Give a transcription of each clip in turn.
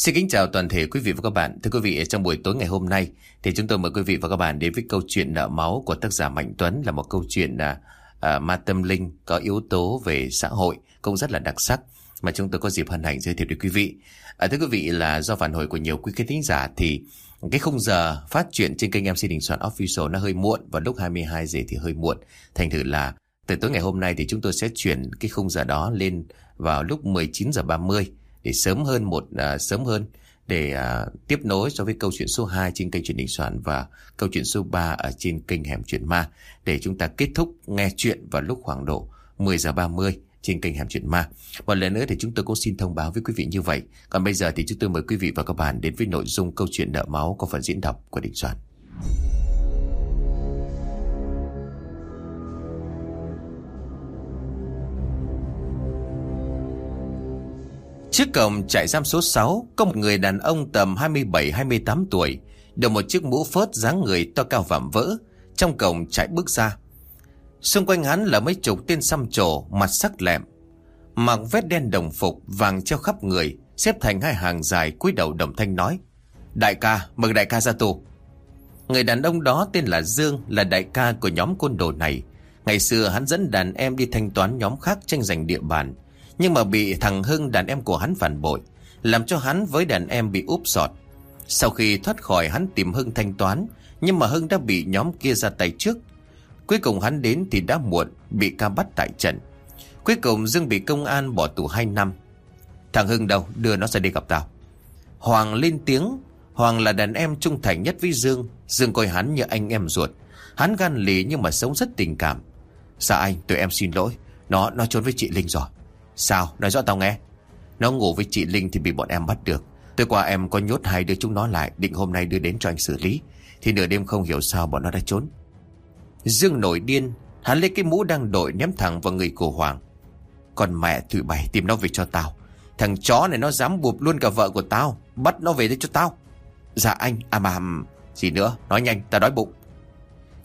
Xin kính chào toàn thể quý vị và các bạn. Thưa quý vị, trong buổi tối ngày hôm nay thì chúng tôi mời quý vị và các bạn đến với câu chuyện nợ máu của tác giả Mạnh Tuấn là một câu chuyện à, à, ma tâm linh có yếu tố về xã hội cũng rất là đặc sắc mà chúng tôi có dịp hân hạnh giới thiệu đến quý vị. À, thưa quý vị là do phản hồi của nhiều quý khán thính giả thì cái khung giờ phát truyện trên kênh MC Đình Soạn Official nó hơi muộn và lúc 22 giờ thì hơi muộn. Thành thử là từ tối ngày hôm nay thì chúng tôi sẽ chuyển cái khung giờ đó lên vào lúc 19 giờ 30 để sớm hơn một à, sớm hơn để à, tiếp nối so với câu chuyện số 2 trên kênh truyền hình soạn và câu chuyện số 3 ở trên kênh hẻm truyện ma để chúng ta kết thúc nghe chuyện vào lúc khoảng độ 10 giờ 30 trên kênh hẻm chuyện ma. Một lần nữa thì chúng tôi cũng xin thông báo với quý vị như vậy. Còn bây giờ thì chúng tôi mời quý vị và các bạn đến với nội dung câu chuyện nợ máu có phần diễn đọc của Đình Soạn. Trước cổng trại giam số 6 có một người đàn ông tầm 27-28 tuổi, đội một chiếc mũ phớt dáng người to cao vạm vỡ, trong cổng trại bước ra. Xung quanh hắn là mấy chục tên xăm trổ, mặt sắc lẹm, mặc vét đen đồng phục, vàng treo khắp người, xếp thành hai hàng dài cúi đầu đồng thanh nói. Đại ca, mừng đại ca ra tù. Người đàn ông đó tên là Dương, là đại ca của nhóm côn đồ này. Ngày xưa hắn dẫn đàn em đi thanh toán nhóm khác tranh giành địa bàn, nhưng mà bị thằng Hưng đàn em của hắn phản bội, Làm cho hắn với đàn em bị úp sọt. Sau khi thoát khỏi, hắn tìm Hưng thanh toán, Nhưng mà Hưng đã bị nhóm kia ra tay trước. Cuối cùng hắn đến thì đã muộn, Bị ca bắt tại trận. Cuối cùng Dương bị công an bỏ tù 2 năm. Thằng Hưng đâu? Đưa nó ra đi gặp tao. Hoàng lên tiếng. Hoàng là đàn em trung thành nhất với Dương. Dương coi hắn như anh em ruột. Hắn gan lì nhưng mà sống rất tình cảm. Dạ anh, tụi em xin lỗi. Nó nó trốn với chị Linh rồi. Sao? Nói rõ tao nghe. Nó ngủ với chị Linh thì bị bọn em bắt được. Tối qua em có nhốt hai đứa chúng nó lại định hôm nay đưa đến cho anh xử lý. Thì nửa đêm không hiểu sao bọn nó đã trốn. Dương nổi điên, hắn lấy cái mũ đang đội ném thẳng vào người của Hoàng. Còn mẹ tụi bày tìm nó về cho tao. Thằng chó này nó dám buộc luôn cả vợ của tao. Bắt nó về đây cho tao. Dạ anh, à mà... Gì nữa, nói nhanh, tao đói bụng.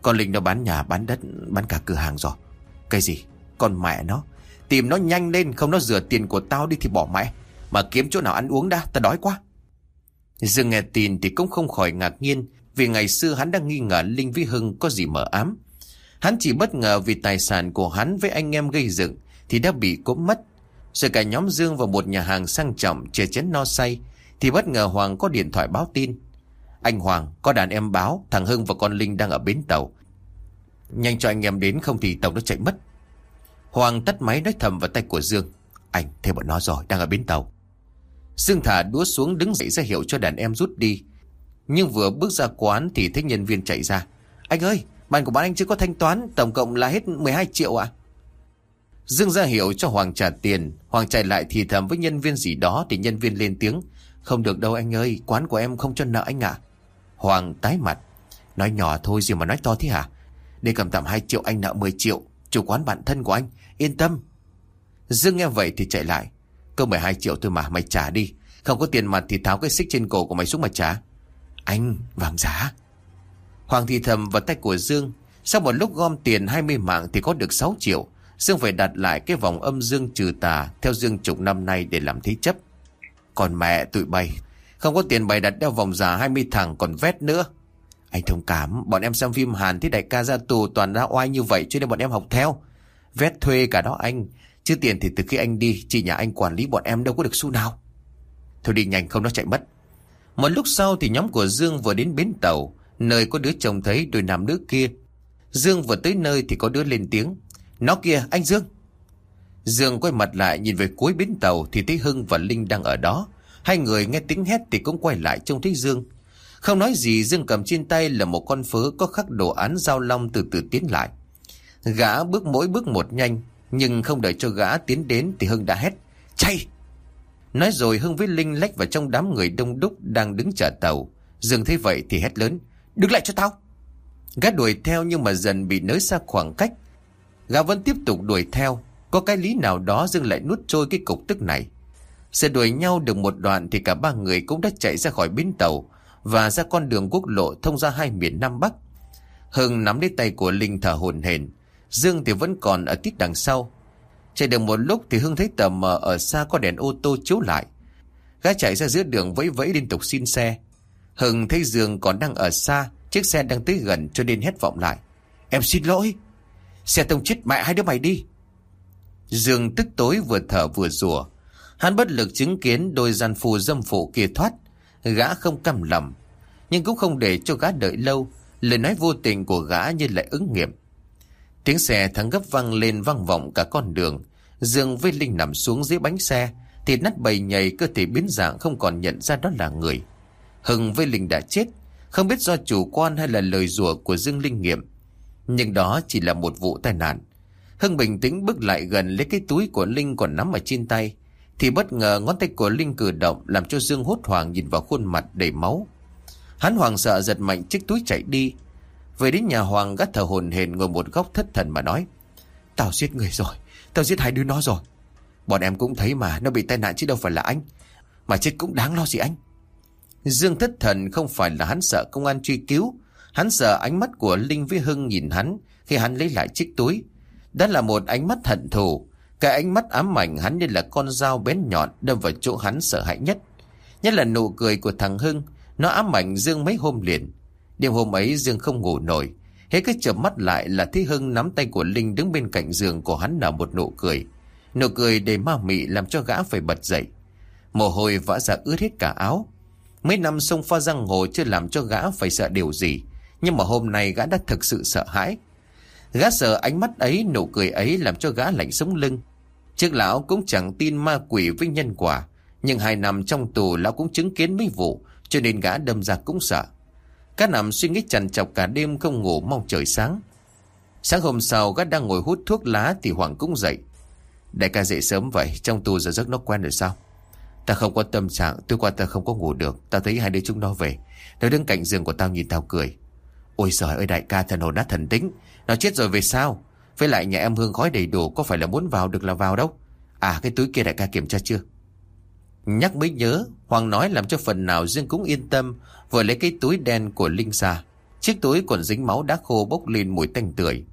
Con Linh nó bán nhà, bán đất, bán cả cửa hàng rồi. Cái gì? Con mẹ nó. Tìm nó nhanh lên, không nó rửa tiền của tao đi thì bỏ mẹ Mà kiếm chỗ nào ăn uống đã, tao đói quá. Dương nghe tin thì cũng không khỏi ngạc nhiên, Vì ngày xưa hắn đang nghi ngờ Linh Vĩ Hưng có gì mở ám. Hắn chỉ bất ngờ vì tài sản của hắn với anh em gây dựng Thì đã bị cốm mất. Rồi cả nhóm Dương vào một nhà hàng sang trọng Chè chén no say Thì bất ngờ Hoàng có điện thoại báo tin. Anh Hoàng, có đàn em báo, Thằng Hưng và con Linh đang ở bến tàu. Nhanh cho anh em đến, không thì tàu nó chạy mất. Hoàng tắt máy nói thầm vào tay của Dương. Anh theo bọn nó rồi, đang ở bến tàu. Dương thả đũa xuống đứng dậy ra hiệu cho đàn em rút đi. Nhưng vừa bước ra quán thì thấy nhân viên chạy ra. Anh ơi, bàn của bạn anh chưa có thanh toán, tổng cộng là hết 12 triệu ạ. Dương ra hiệu cho Hoàng trả tiền. Hoàng chạy lại thì thầm với nhân viên gì đó thì nhân viên lên tiếng. Không được đâu anh ơi, quán của em không cho nợ anh ạ. Hoàng tái mặt. Nói nhỏ thôi gì mà nói to thế hả? Để cầm tạm 2 triệu anh nợ 10 triệu. Chủ quán bạn thân của anh, Yên tâm. Dương nghe vậy thì chạy lại. Cơ 12 triệu thôi mà, mày trả đi. Không có tiền mặt thì tháo cái xích trên cổ của mày xuống mà trả. Anh, vàng giá. Hoàng thì thầm vào tay của Dương, Sau một lúc gom tiền 20 mạng thì có được 6 triệu. Dương phải đặt lại cái vòng âm dương trừ tà Theo Dương chục năm nay để làm thế chấp. Còn mẹ tụi bay, Không có tiền bày đặt đeo vòng giả 20 thằng còn vét nữa. Anh thông cảm, Bọn em xem phim Hàn thấy đại ca ra tù toàn ra oai như vậy Cho nên bọn em học theo. Vét thuê cả đó anh, Chứ tiền thì từ khi anh đi, Chị nhà anh quản lý bọn em đâu có được xu nào. Thôi đi nhanh, không nó chạy mất. Một lúc sau thì nhóm của Dương vừa đến bến tàu, Nơi có đứa chồng thấy đôi nam nữ kia. Dương vừa tới nơi thì có đứa lên tiếng, Nó kia anh Dương. Dương quay mặt lại nhìn về cuối bến tàu Thì thấy Hưng và Linh đang ở đó. Hai người nghe tiếng hét thì cũng quay lại trông thấy Dương. Không nói gì, Dương cầm trên tay là một con phớ Có khắc đồ án giao long từ từ tiến lại. Gã bước mỗi bước một nhanh, Nhưng không đợi cho gã tiến đến Thì Hưng đã hét, Chạy! Nói rồi Hưng với Linh lách vào trong đám người đông đúc Đang đứng chờ tàu. Dương thấy vậy thì hét lớn, Đứng lại cho tao! Gã đuổi theo nhưng mà dần bị nới xa khoảng cách. Gã vẫn tiếp tục đuổi theo, Có cái lý nào đó Dương lại nuốt trôi cái cục tức này. Sẽ đuổi nhau được một đoạn Thì cả ba người cũng đã chạy ra khỏi bến tàu và ra con đường quốc lộ thông ra hai miền Nam Bắc. Hưng nắm lấy tay của Linh thở hồn hển. Dương thì vẫn còn ở tít đằng sau. Chạy được một lúc thì Hưng thấy tờ mờ ở xa có đèn ô tô chiếu lại. Gã chạy ra giữa đường vẫy vẫy liên tục xin xe. Hưng thấy Dương còn đang ở xa, Chiếc xe đang tới gần cho nên hét vọng lại. Em xin lỗi, Xe tông chết mẹ hai đứa mày đi. Dương tức tối vừa thở vừa rủa. Hắn bất lực chứng kiến đôi gian phù dâm phụ kia thoát. Gã không căm lòng, Nhưng cũng không để cho gã đợi lâu. Lời nói vô tình của gã như lại ứng nghiệm. Tiếng xe thắng gấp văng lên vang vọng cả con đường. Dương với Linh nằm xuống dưới bánh xe, Thì nát bầy nhầy cơ thể biến dạng không còn nhận ra đó là người. Hưng với Linh đã chết, Không biết do chủ quan hay là lời rủa của Dương Linh nghiệm. Nhưng đó chỉ là một vụ tai nạn. Hưng bình tĩnh bước lại gần lấy cái túi của Linh còn nắm ở trên tay. Thì bất ngờ ngón tay của Linh cử động Làm cho Dương hốt hoảng nhìn vào khuôn mặt đầy máu. Hắn hoàng sợ giật mạnh, chiếc túi chạy đi. Về đến nhà Hoàng, gắt thở hồn hển ngồi một góc thất thần mà nói, Tao giết người rồi, Tao giết hai đứa nó rồi. Bọn em cũng thấy mà, nó bị tai nạn chứ đâu phải là anh. Mà chết cũng đáng lo gì anh? Dương thất thần không phải là hắn sợ công an truy cứu. Hắn sợ ánh mắt của Linh với Hưng nhìn hắn Khi hắn lấy lại chiếc túi. Đó là một ánh mắt hận thù. Cái ánh mắt ám ảnh hắn như là con dao bén nhọn Đâm vào chỗ hắn sợ hãi nhất Nhất là nụ cười của thằng Hưng Nó ám ảnh Dương mấy hôm liền Đêm hôm ấy Dương không ngủ nổi Hết cái chợp mắt lại là thấy Hưng nắm tay của Linh đứng bên cạnh giường của hắn nở một nụ cười. Nụ cười đầy ma mị làm cho gã phải bật dậy. Mồ hôi vã ra ướt hết cả áo. Mấy năm sông pha răng hồ chưa làm cho gã phải sợ điều gì. Nhưng mà hôm nay gã đã thực sự sợ hãi. Gã sợ ánh mắt ấy, nụ cười ấy làm cho gã lạnh sống lưng. Trước lão cũng chẳng tin ma quỷ với nhân quả. Nhưng hai năm trong tù lão cũng chứng kiến mấy vụ, cho nên gã đâm ra cũng sợ. Cá nằm suy nghĩ chằn chọc cả đêm không ngủ mong trời sáng. Sáng hôm sau gã đang ngồi hút thuốc lá thì Hoàng cũng dậy. Đại ca dậy sớm vậy, trong tù giờ giấc nó quen rồi sao? Ta không có tâm trạng, tôi qua ta không có ngủ được. Ta thấy hai đứa chúng nó về. Nó đứng cạnh giường của tao nhìn tao cười. Ôi giời ơi đại ca thần hồn nát thần tính. Nó chết rồi về sao? Với lại nhà em hương khói đầy đủ có phải là muốn vào được là vào đâu. À cái túi kia đại ca kiểm tra chưa? Nhắc mới nhớ, Hoàng nói làm cho phần nào Dương cũng yên tâm, vừa lấy cái túi đen của Linh ra. Chiếc túi còn dính máu đã khô bốc lên mùi tanh tưởi.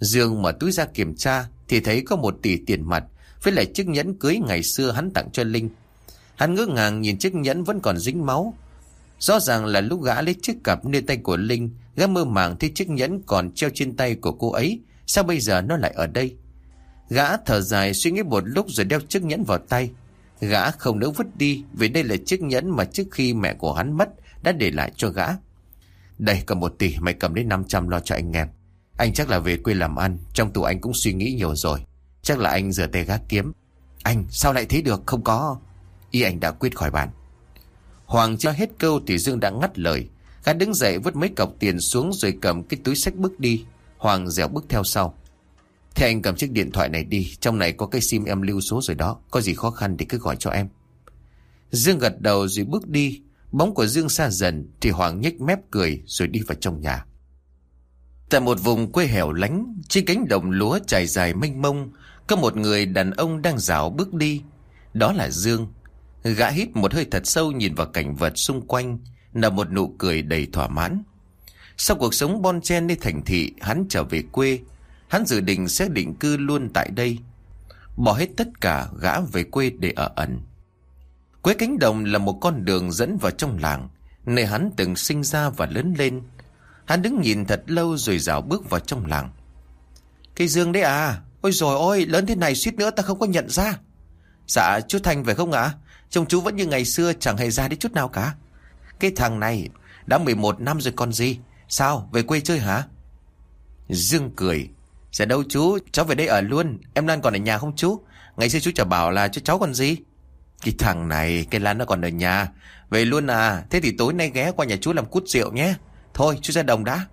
Dương mở túi ra kiểm tra thì thấy có một tỷ tiền mặt với lại chiếc nhẫn cưới ngày xưa hắn tặng cho Linh. Hắn ngỡ ngàng nhìn chiếc nhẫn vẫn còn dính máu. Rõ ràng là lúc gã lấy chiếc cặp nơi tay của Linh, gã mơ màng thấy chiếc nhẫn còn treo trên tay của cô ấy. Sao bây giờ nó lại ở đây? Gã thở dài suy nghĩ một lúc rồi đeo chiếc nhẫn vào tay. Gã không nỡ vứt đi vì đây là chiếc nhẫn mà trước khi mẹ của hắn mất đã để lại cho gã. Đây cầm một tỷ mày cầm đến 500 lo cho anh em. Anh chắc là về quê làm ăn, trong tù anh cũng suy nghĩ nhiều rồi. Chắc là anh rửa tay gác kiếm. Anh sao lại thế được không có. Y anh đã quyết khỏi bàn. Hoàng chưa hết câu thì Dương đã ngắt lời. Gã đứng dậy vứt mấy cọc tiền xuống rồi cầm cái túi sách bước đi. Hoàng dẻo bước theo sau. Thế anh cầm chiếc điện thoại này đi, Trong này có cái sim em lưu số rồi đó, Có gì khó khăn thì cứ gọi cho em. Dương gật đầu rồi bước đi, Bóng của Dương xa dần Thì Hoàng nhếch mép cười rồi đi vào trong nhà. Tại một vùng quê hẻo lánh, Trên cánh đồng lúa trải dài mênh mông, Có một người đàn ông đang rảo bước đi. Đó là Dương. Gã hít một hơi thật sâu nhìn vào cảnh vật xung quanh là một nụ cười đầy thỏa mãn. Sau cuộc sống bon chen đi thành thị, Hắn trở về quê. Hắn dự định sẽ định cư luôn tại đây. Bỏ hết tất cả, gã về quê để ở ẩn. Quế cánh đồng là một con đường dẫn vào trong làng, Nơi hắn từng sinh ra và lớn lên. Hắn đứng nhìn thật lâu rồi rào bước vào trong làng. Cây dương đấy à Ôi rồi ôi lớn thế này suýt nữa ta không có nhận ra. Dạ chú Thành phải không ạ? Trông chú vẫn như ngày xưa, chẳng hề ra đi chút nào cả. Cái thằng này Đã 11 năm rồi còn gì. Sao? Về quê chơi hả? Dương cười. Dạ đâu chú, cháu về đây ở luôn. Em Lan còn ở nhà không chú? Ngày xưa chú chả bảo là cho cháu còn gì. Cái thằng này, cái Lan nó còn ở nhà. Về luôn à, thế thì tối nay ghé qua nhà chú làm cút rượu nhé. Thôi chú ra đồng đã.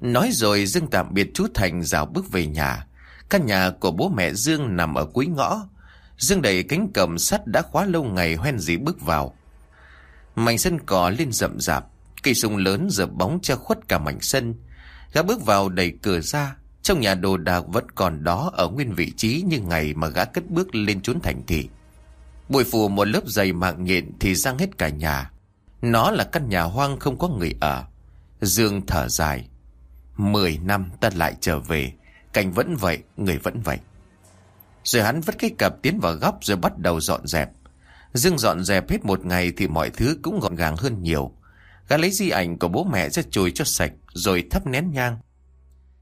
Nói rồi Dương tạm biệt chú Thành rào bước về nhà. Căn nhà của bố mẹ Dương nằm ở cuối ngõ. Dương đẩy cánh cầm sắt đã khóa lâu ngày hoen dĩ bước vào. Mảnh sân cỏ lên rậm rạp. Cây sung lớn dập bóng che khuất cả mảnh sân Gã bước vào đẩy cửa ra trong nhà đồ đạc vẫn còn đó ở nguyên vị trí như ngày mà gã cất bước lên trốn thành thị. Bụi phủ một lớp dày mạng nhện thì răng hết cả nhà. Nó là căn nhà hoang không có người ở. Dương thở dài. Mười năm ta lại trở về. Cảnh vẫn vậy, người vẫn vậy. Rồi hắn vứt cái cặp tiến vào góc rồi bắt đầu dọn dẹp. Dương dọn dẹp hết một ngày thì mọi thứ cũng gọn gàng hơn nhiều. Gã lấy di ảnh của bố mẹ ra chùi cho sạch, rồi thắp nén nhang.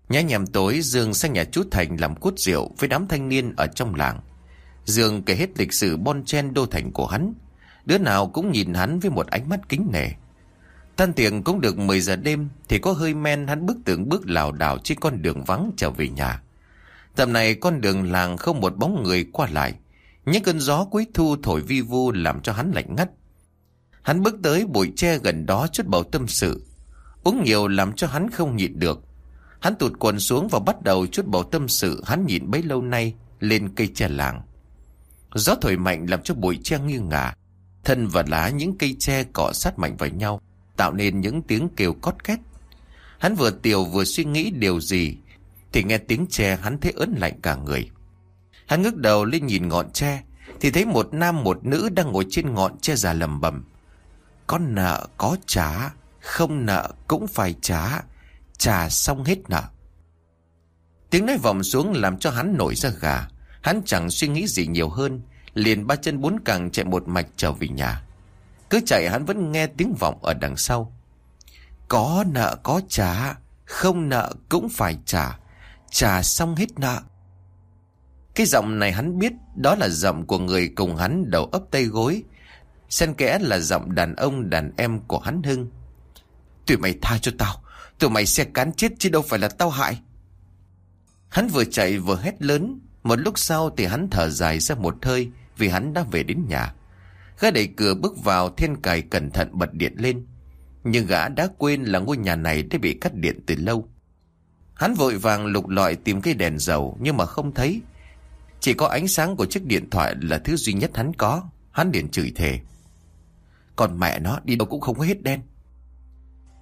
Nhá nhằm tối, Dương sang nhà chú Thành làm cút rượu với đám thanh niên ở trong làng. Dương kể hết lịch sử bon chen đô thành của hắn. Đứa nào cũng nhìn hắn với một ánh mắt kính nể. Tan tiệc cũng được 10 giờ đêm, thì có hơi men hắn bước tưởng bước lảo đảo trên con đường vắng trở về nhà. Tầm này con đường làng không một bóng người qua lại. Những cơn gió cuối thu thổi vi vu làm cho hắn lạnh ngắt. Hắn bước tới bụi tre gần đó chút bầu tâm sự. Uống nhiều làm cho hắn không nhịn được. Hắn tụt quần xuống và bắt đầu chút bầu tâm sự hắn nhịn bấy lâu nay lên cây tre làng. Gió thổi mạnh làm cho bụi tre nghiêng ngả. Thân và lá những cây tre cọ sát mạnh vào nhau, tạo nên những tiếng kêu cót két. Hắn vừa tiều vừa suy nghĩ điều gì, thì nghe tiếng tre hắn thấy ớn lạnh cả người. Hắn ngước đầu lên nhìn ngọn tre, thì thấy một nam một nữ đang ngồi trên ngọn tre già lầm bầm. Có nợ có trả, không nợ cũng phải trả, trả xong hết nợ. Tiếng nói vọng xuống làm cho hắn nổi ra gà. Hắn chẳng suy nghĩ gì nhiều hơn, liền ba chân bốn càng chạy một mạch trở về nhà. Cứ chạy hắn vẫn nghe tiếng vọng ở đằng sau. Có nợ có trả, không nợ cũng phải trả, trả xong hết nợ. Cái giọng này hắn biết đó là giọng của người cùng hắn đầu ấp tay gối. Xen kẽ là giọng đàn ông đàn em của hắn Hưng. Tụi mày tha cho tao, tụi mày sẽ cán chết chứ đâu phải là tao hại. Hắn vừa chạy vừa hét lớn, một lúc sau thì hắn thở dài ra một hơi vì hắn đã về đến nhà. Gã đẩy cửa bước vào thiên cài cẩn thận bật điện lên. Nhưng gã đã quên là ngôi nhà này đã bị cắt điện từ lâu. Hắn vội vàng lục lọi tìm cái đèn dầu nhưng mà không thấy. Chỉ có ánh sáng của chiếc điện thoại là thứ duy nhất hắn có. Hắn liền chửi thề. Còn mẹ nó đi đâu cũng không có hết đen.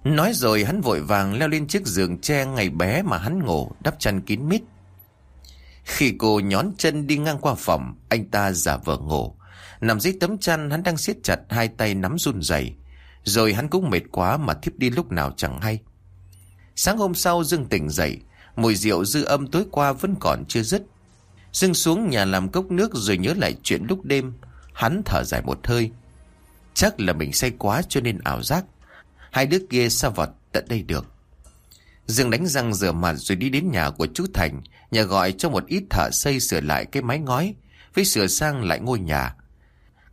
Nói rồi hắn vội vàng leo lên chiếc giường tre ngày bé mà hắn ngủ đắp chăn kín mít. Khi cô nhón chân đi ngang qua phòng, anh ta giả vờ ngủ. Nằm dưới tấm chăn hắn đang siết chặt hai tay nắm run rẩy Rồi hắn cũng mệt quá mà thiếp đi lúc nào chẳng hay. Sáng hôm sau Dương tỉnh dậy, mùi rượu dư âm tối qua vẫn còn chưa dứt. Dương xuống nhà làm cốc nước rồi nhớ lại chuyện lúc đêm. Hắn thở dài một hơi. Chắc là mình say quá cho nên ảo giác. Hai đứa kia sao vào tận đây được. Dương đánh răng rửa mặt rồi đi đến nhà của chú Thành, nhà gọi cho một ít thợ xây sửa lại cái mái ngói, với sửa sang lại ngôi nhà.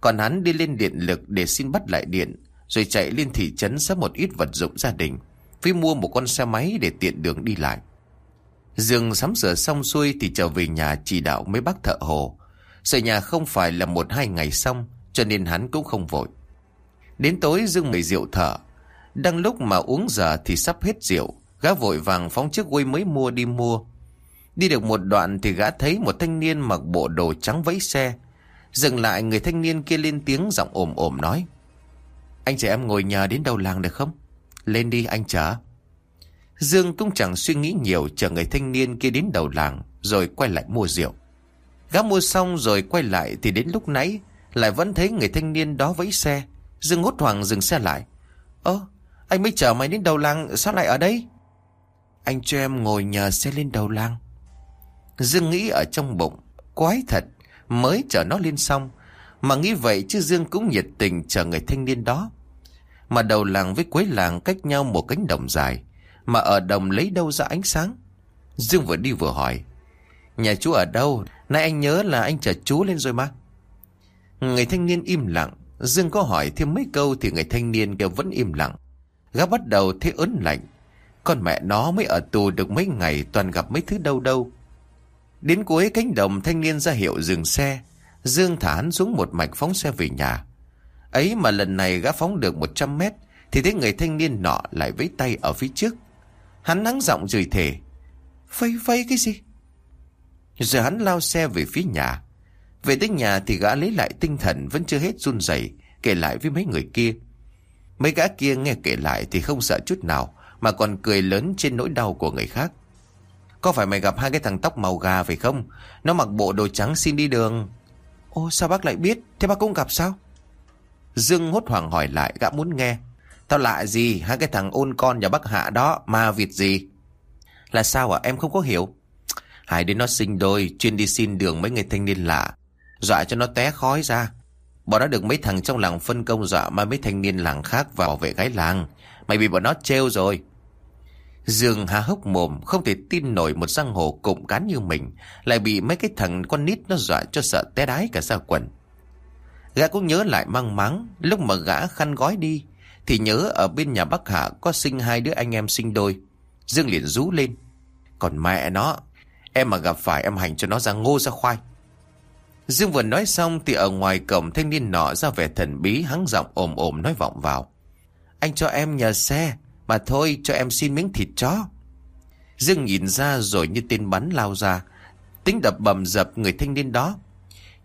Còn hắn đi lên điện lực để xin bắt lại điện, rồi chạy lên thị trấn sắp một ít vật dụng gia đình, với mua một con xe máy để tiện đường đi lại. Dương sắm sửa xong xuôi thì trở về nhà chỉ đạo mấy bác thợ hồ. Sửa nhà không phải là một hai ngày xong, cho nên hắn cũng không vội. Đến tối Dương mời rượu thở. Đang lúc mà uống giờ thì sắp hết rượu, Gã vội vàng phóng chiếc quay mới mua đi mua. Đi được một đoạn thì gã thấy một thanh niên mặc bộ đồ trắng vẫy xe. Dừng lại người thanh niên kia lên tiếng giọng ồm ồm nói. Anh trẻ em ngồi nhờ đến đầu làng được không? Lên đi anh chở. Dương cũng chẳng suy nghĩ nhiều chờ người thanh niên kia đến đầu làng rồi quay lại mua rượu. Gã mua xong rồi quay lại thì đến lúc nãy lại vẫn thấy người thanh niên đó vẫy xe. Dương hốt hoảng dừng xe lại. Ơ, anh mới chở mày đến đầu làng sao lại ở đây? Anh cho em ngồi nhờ xe lên đầu làng. Dương nghĩ ở trong bụng, quái thật, mới chở nó lên xong. Mà nghĩ vậy chứ Dương cũng nhiệt tình chờ người thanh niên đó. Mà đầu làng với cuối làng cách nhau một cánh đồng dài. Mà ở đồng lấy đâu ra ánh sáng? Dương vừa đi vừa hỏi. Nhà chú ở đâu? Nay anh nhớ là anh chở chú lên rồi mà. Người thanh niên im lặng. Dương có hỏi thêm mấy câu thì người thanh niên kia vẫn im lặng. Gã bắt đầu thấy ớn lạnh. Con mẹ nó mới ở tù được mấy ngày, toàn gặp mấy thứ đâu đâu. Đến cuối cánh đồng, thanh niên ra hiệu dừng xe. Dương thả hắn xuống một mạch phóng xe về nhà. Ấy mà lần này gã phóng được 100 mét, thì thấy người thanh niên nọ lại với tay ở phía trước. Hắn nắng giọng rời thể. Vây vây cái gì? Rồi hắn lao xe về phía nhà. Về tới nhà thì gã lấy lại tinh thần vẫn chưa hết run rẩy, kể lại với mấy người kia. Mấy gã kia nghe kể lại thì không sợ chút nào, mà còn cười lớn trên nỗi đau của người khác. Có phải mày gặp hai cái thằng tóc màu gà phải không? Nó mặc bộ đồ trắng xin đi đường. Ô, sao bác lại biết? Thế bác cũng gặp sao? Dương hốt hoảng hỏi lại, gã muốn nghe. Tao lạ gì? Hai cái thằng ôn con nhà bác hạ đó mà việc gì? Là sao à? Em không có hiểu. Hai đứa nó sinh đôi, chuyên đi xin đường mấy người thanh niên lạ. Dọa cho nó té khói ra. Bọn nó được mấy thằng trong làng phân công dọa mai mấy thanh niên làng khác vào bảo vệ gái làng. Mày bị bọn nó trêu rồi. Dương há hốc mồm không thể tin nổi một giang hồ cụm cán như mình lại bị mấy cái thằng con nít nó dọa cho sợ té đái cả ra quần. Gã cũng nhớ lại mang mắng lúc mà gã khăn gói đi thì nhớ ở bên nhà bác Hạ có sinh hai đứa anh em sinh đôi. Dương liền rú lên. Còn mẹ nó, em mà gặp phải em hành cho nó ra ngô ra khoai. Dương vừa nói xong thì ở ngoài cổng thanh niên nọ ra vẻ thần bí hắng giọng ồm ồm nói vọng vào. Anh cho em nhờ xe, mà thôi cho em xin miếng thịt chó. Dương nhìn ra rồi như tên bắn lao ra, tính đập bầm dập người thanh niên đó.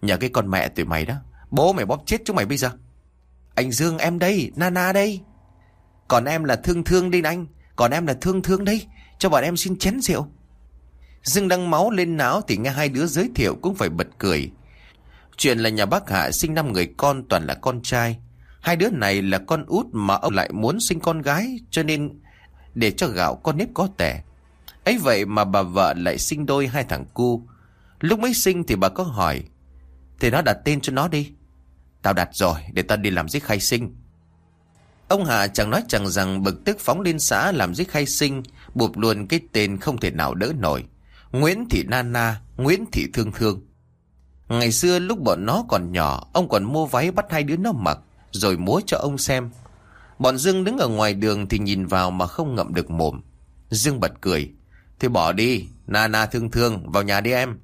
Nhờ cái con mẹ tụi mày đó, bố mày bóp chết chúng mày bây giờ. Anh Dương em đây, Nana đây. Còn em là thương thương đây anh, còn em là thương thương đây, cho bọn em xin chén rượu. Dương đăng máu lên não thì nghe hai đứa giới thiệu cũng phải bật cười. Chuyện là nhà bác Hạ sinh năm người con toàn là con trai. Hai đứa này là con út mà ông lại muốn sinh con gái cho nên để cho gạo con nếp có tẻ. ấy vậy mà bà vợ lại sinh đôi hai thằng cu. Lúc mới sinh thì bà có hỏi Thì nó đặt tên cho nó đi. Tao đặt rồi để tao đi làm giết khai sinh. Ông Hà chẳng nói chẳng rằng bực tức phóng lên xã làm giết khai sinh buộc luôn cái tên không thể nào đỡ nổi. Nguyễn Thị Nana, Nguyễn Thị Thương Thương. Ngày xưa lúc bọn nó còn nhỏ, ông còn mua váy bắt hai đứa nó mặc, rồi múa cho ông xem. Bọn Dương đứng ở ngoài đường thì nhìn vào mà không ngậm được mồm. Dương bật cười. Thì bỏ đi, Na Na thương thương, vào nhà đi em.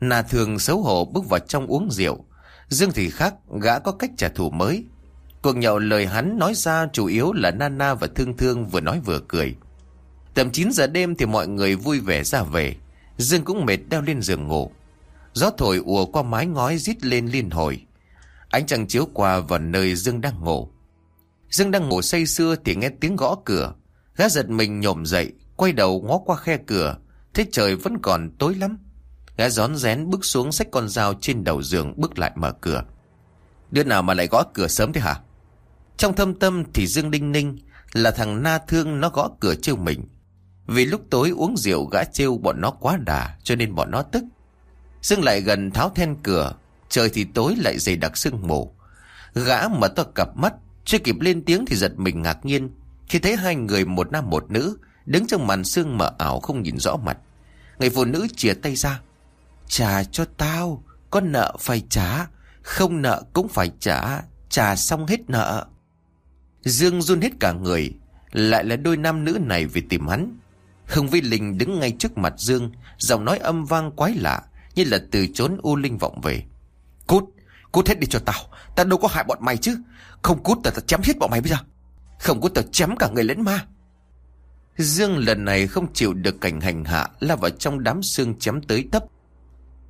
Na thường xấu hổ bước vào trong uống rượu. Dương thì khác, gã có cách trả thù mới. Cuộc nhậu lời hắn nói ra chủ yếu là Nana và Thương Thương vừa nói vừa cười. Tầm 9 giờ đêm thì mọi người vui vẻ ra về. Dương cũng mệt đeo lên giường ngủ. Gió thổi ùa qua mái ngói rít lên liên hồi. Ánh trăng chiếu qua vào nơi Dương đang ngủ. Dương đang ngủ say sưa thì nghe tiếng gõ cửa. Gã giật mình nhổm dậy, quay đầu ngó qua khe cửa. Thế trời vẫn còn tối lắm. Gã gión rén bước xuống xách con dao trên đầu giường bước lại mở cửa. Đứa nào mà lại gõ cửa sớm thế hả? Trong thâm tâm thì Dương Đinh Ninh là thằng na thương nó gõ cửa trêu mình. Vì lúc tối uống rượu gã trêu bọn nó quá đà cho nên bọn nó tức. Dương lại gần tháo then cửa, trời thì tối lại dày đặc sương mù. Gã mở to cặp mắt, chưa kịp lên tiếng thì giật mình ngạc nhiên khi thấy hai người một nam một nữ đứng trong màn sương mờ ảo không nhìn rõ mặt. Người phụ nữ chìa tay ra. Trả cho tao, có nợ phải trả, không nợ cũng phải trả, trả xong hết nợ. Dương run hết cả người, lại là đôi nam nữ này vì tìm hắn. Hưng Vi Linh đứng ngay trước mặt Dương, giọng nói âm vang quái lạ, như là từ trốn u linh vọng về. Cút, cút hết đi cho tao, tao đâu có hại bọn mày chứ. Không cút tao, tao chém hết bọn mày bây giờ. Không cút tao chém cả người lẫn ma. Dương lần này không chịu được cảnh hành hạ, la vào trong đám xương chém tới tấp.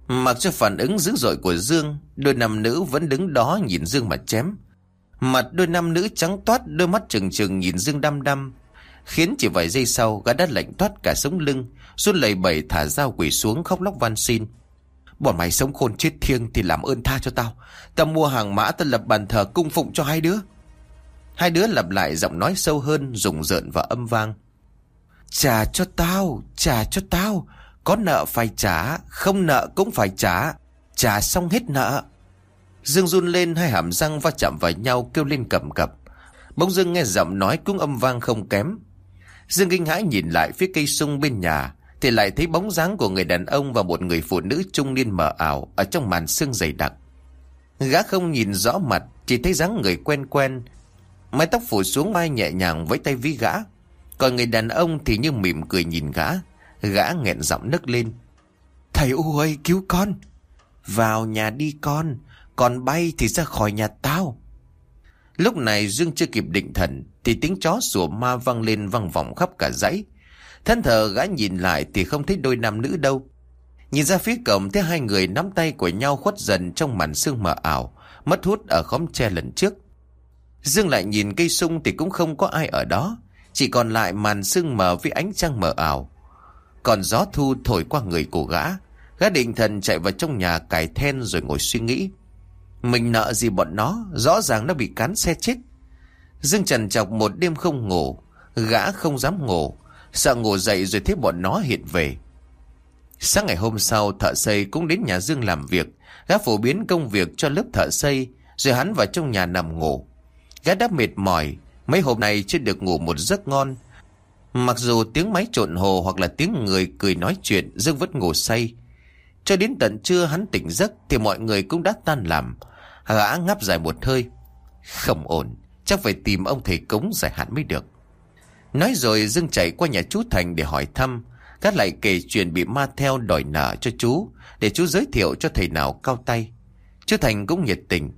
Mặc cho phản ứng dữ dội của Dương, đôi nam nữ vẫn đứng đó nhìn Dương mà chém. Mặt đôi nam nữ trắng toát, đôi mắt trừng trừng nhìn Dương đăm đăm, Khiến chỉ vài giây sau gã đã lạnh toát cả sống lưng Run lầy bẩy thả dao quỷ xuống khóc lóc van xin Bọn mày sống khôn chết thiêng thì làm ơn tha cho tao. Tao mua hàng mã tao lập bàn thờ cung phụng cho hai đứa. Hai đứa lặp lại giọng nói sâu hơn, Rùng rợn và âm vang. Trả cho tao, Trả cho tao. Có nợ phải trả, Không nợ cũng phải trả. Trả xong hết nợ. Dương run lên, hai hàm răng va chạm vào nhau kêu lên cầm cập. Bỗng dưng nghe giọng nói cũng âm vang không kém. Dương kinh hãi nhìn lại phía cây sung bên nhà. Thì lại thấy bóng dáng của người đàn ông Và một người phụ nữ trung niên mờ ảo Ở trong màn sương dày đặc. Gã không nhìn rõ mặt, Chỉ thấy dáng người quen quen. Mái tóc phủ xuống vai nhẹ nhàng với tay ví gã. Còn người đàn ông thì như mỉm cười nhìn gã. Gã nghẹn giọng nức lên. Thầy U ơi, cứu con. Vào nhà đi con, Còn bay thì ra khỏi nhà tao. Lúc này Dương chưa kịp định thần Thì tiếng chó sủa ma vang lên vang vọng khắp cả dãy. Thân thờ gã nhìn lại thì không thấy đôi nam nữ đâu. Nhìn ra phía cổng thấy hai người nắm tay của nhau khuất dần trong màn sương mờ ảo, Mất hút ở khóm tre lần trước. Dương lại nhìn cây sung thì cũng không có ai ở đó, Chỉ còn lại màn sương mờ với ánh trăng mờ ảo. Còn gió thu thổi qua người của gã Gã định thần chạy vào trong nhà cài then rồi ngồi suy nghĩ. Mình nợ gì bọn nó, Rõ ràng nó bị cán xe chết. Dương trần chọc một đêm không ngủ, Gã không dám ngủ Sợ ngủ dậy rồi thấy bọn nó hiện về. Sáng ngày hôm sau, Thợ xây cũng đến nhà Dương làm việc, Gã phổ biến công việc cho lớp thợ xây, Rồi hắn vào trong nhà nằm ngủ. Gã đã mệt mỏi, Mấy hôm nay chưa được ngủ một giấc ngon. Mặc dù tiếng máy trộn hồ Hoặc là tiếng người cười nói chuyện, Dương vẫn ngủ say. Cho đến tận trưa hắn tỉnh giấc Thì mọi người cũng đã tan làm. Gã ngáp dài một hơi. Không ổn, Chắc phải tìm ông thầy cống giải hạn mới được. Nói rồi Dương chạy qua nhà chú Thành để hỏi thăm. Các lại kể chuyện bị ma theo đòi nợ cho chú, Để chú giới thiệu cho thầy nào cao tay. Chú Thành cũng nhiệt tình.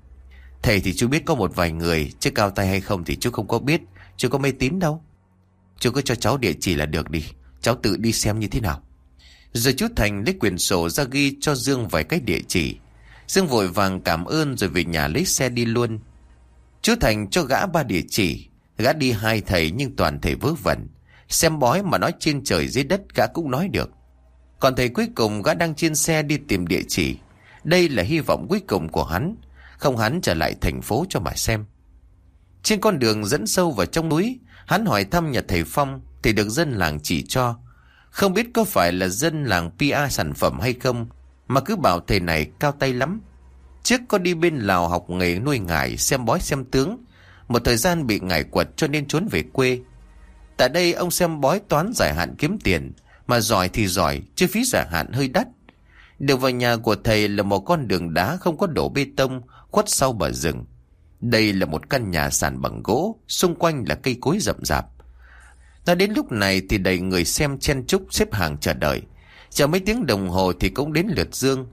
Thầy thì chú biết có một vài người, Chứ cao tay hay không thì chú không có biết. Chú có mê tín đâu. Chú cứ cho cháu địa chỉ là được đi. Cháu tự đi xem như thế nào. Rồi chú Thành lấy quyền sổ ra ghi cho Dương vài cái địa chỉ. Dương vội vàng cảm ơn rồi về nhà lấy xe đi luôn. Chú Thành cho gã ba địa chỉ. Gã đi hai thầy nhưng toàn thầy vớ vẩn. Xem bói mà nói trên trời dưới đất gã cũng nói được. Còn thầy cuối cùng gã đang trên xe đi tìm địa chỉ. Đây là hy vọng cuối cùng của hắn. Không hắn trở lại thành phố cho mà xem. Trên con đường dẫn sâu vào trong núi, Hắn hỏi thăm nhà thầy Phong Thì được dân làng chỉ cho. Không biết có phải là dân làng PA sản phẩm hay không, Mà cứ bảo thầy này cao tay lắm. Trước có đi bên Lào học nghề nuôi ngải, Xem bói xem tướng một thời gian bị ngải quật cho nên trốn về quê. Tại đây, ông xem bói toán giải hạn kiếm tiền, Mà giỏi thì giỏi chi phí giải hạn hơi đắt. Được vào nhà của thầy là một con đường đá Không có đổ bê tông, Khuất sau bờ rừng. Đây là một căn nhà sàn bằng gỗ, Xung quanh là cây cối rậm rạp. Nói đến lúc này thì đầy người xem chen chúc xếp hàng chờ đợi. Chờ mấy tiếng đồng hồ thì cũng đến lượt Dương.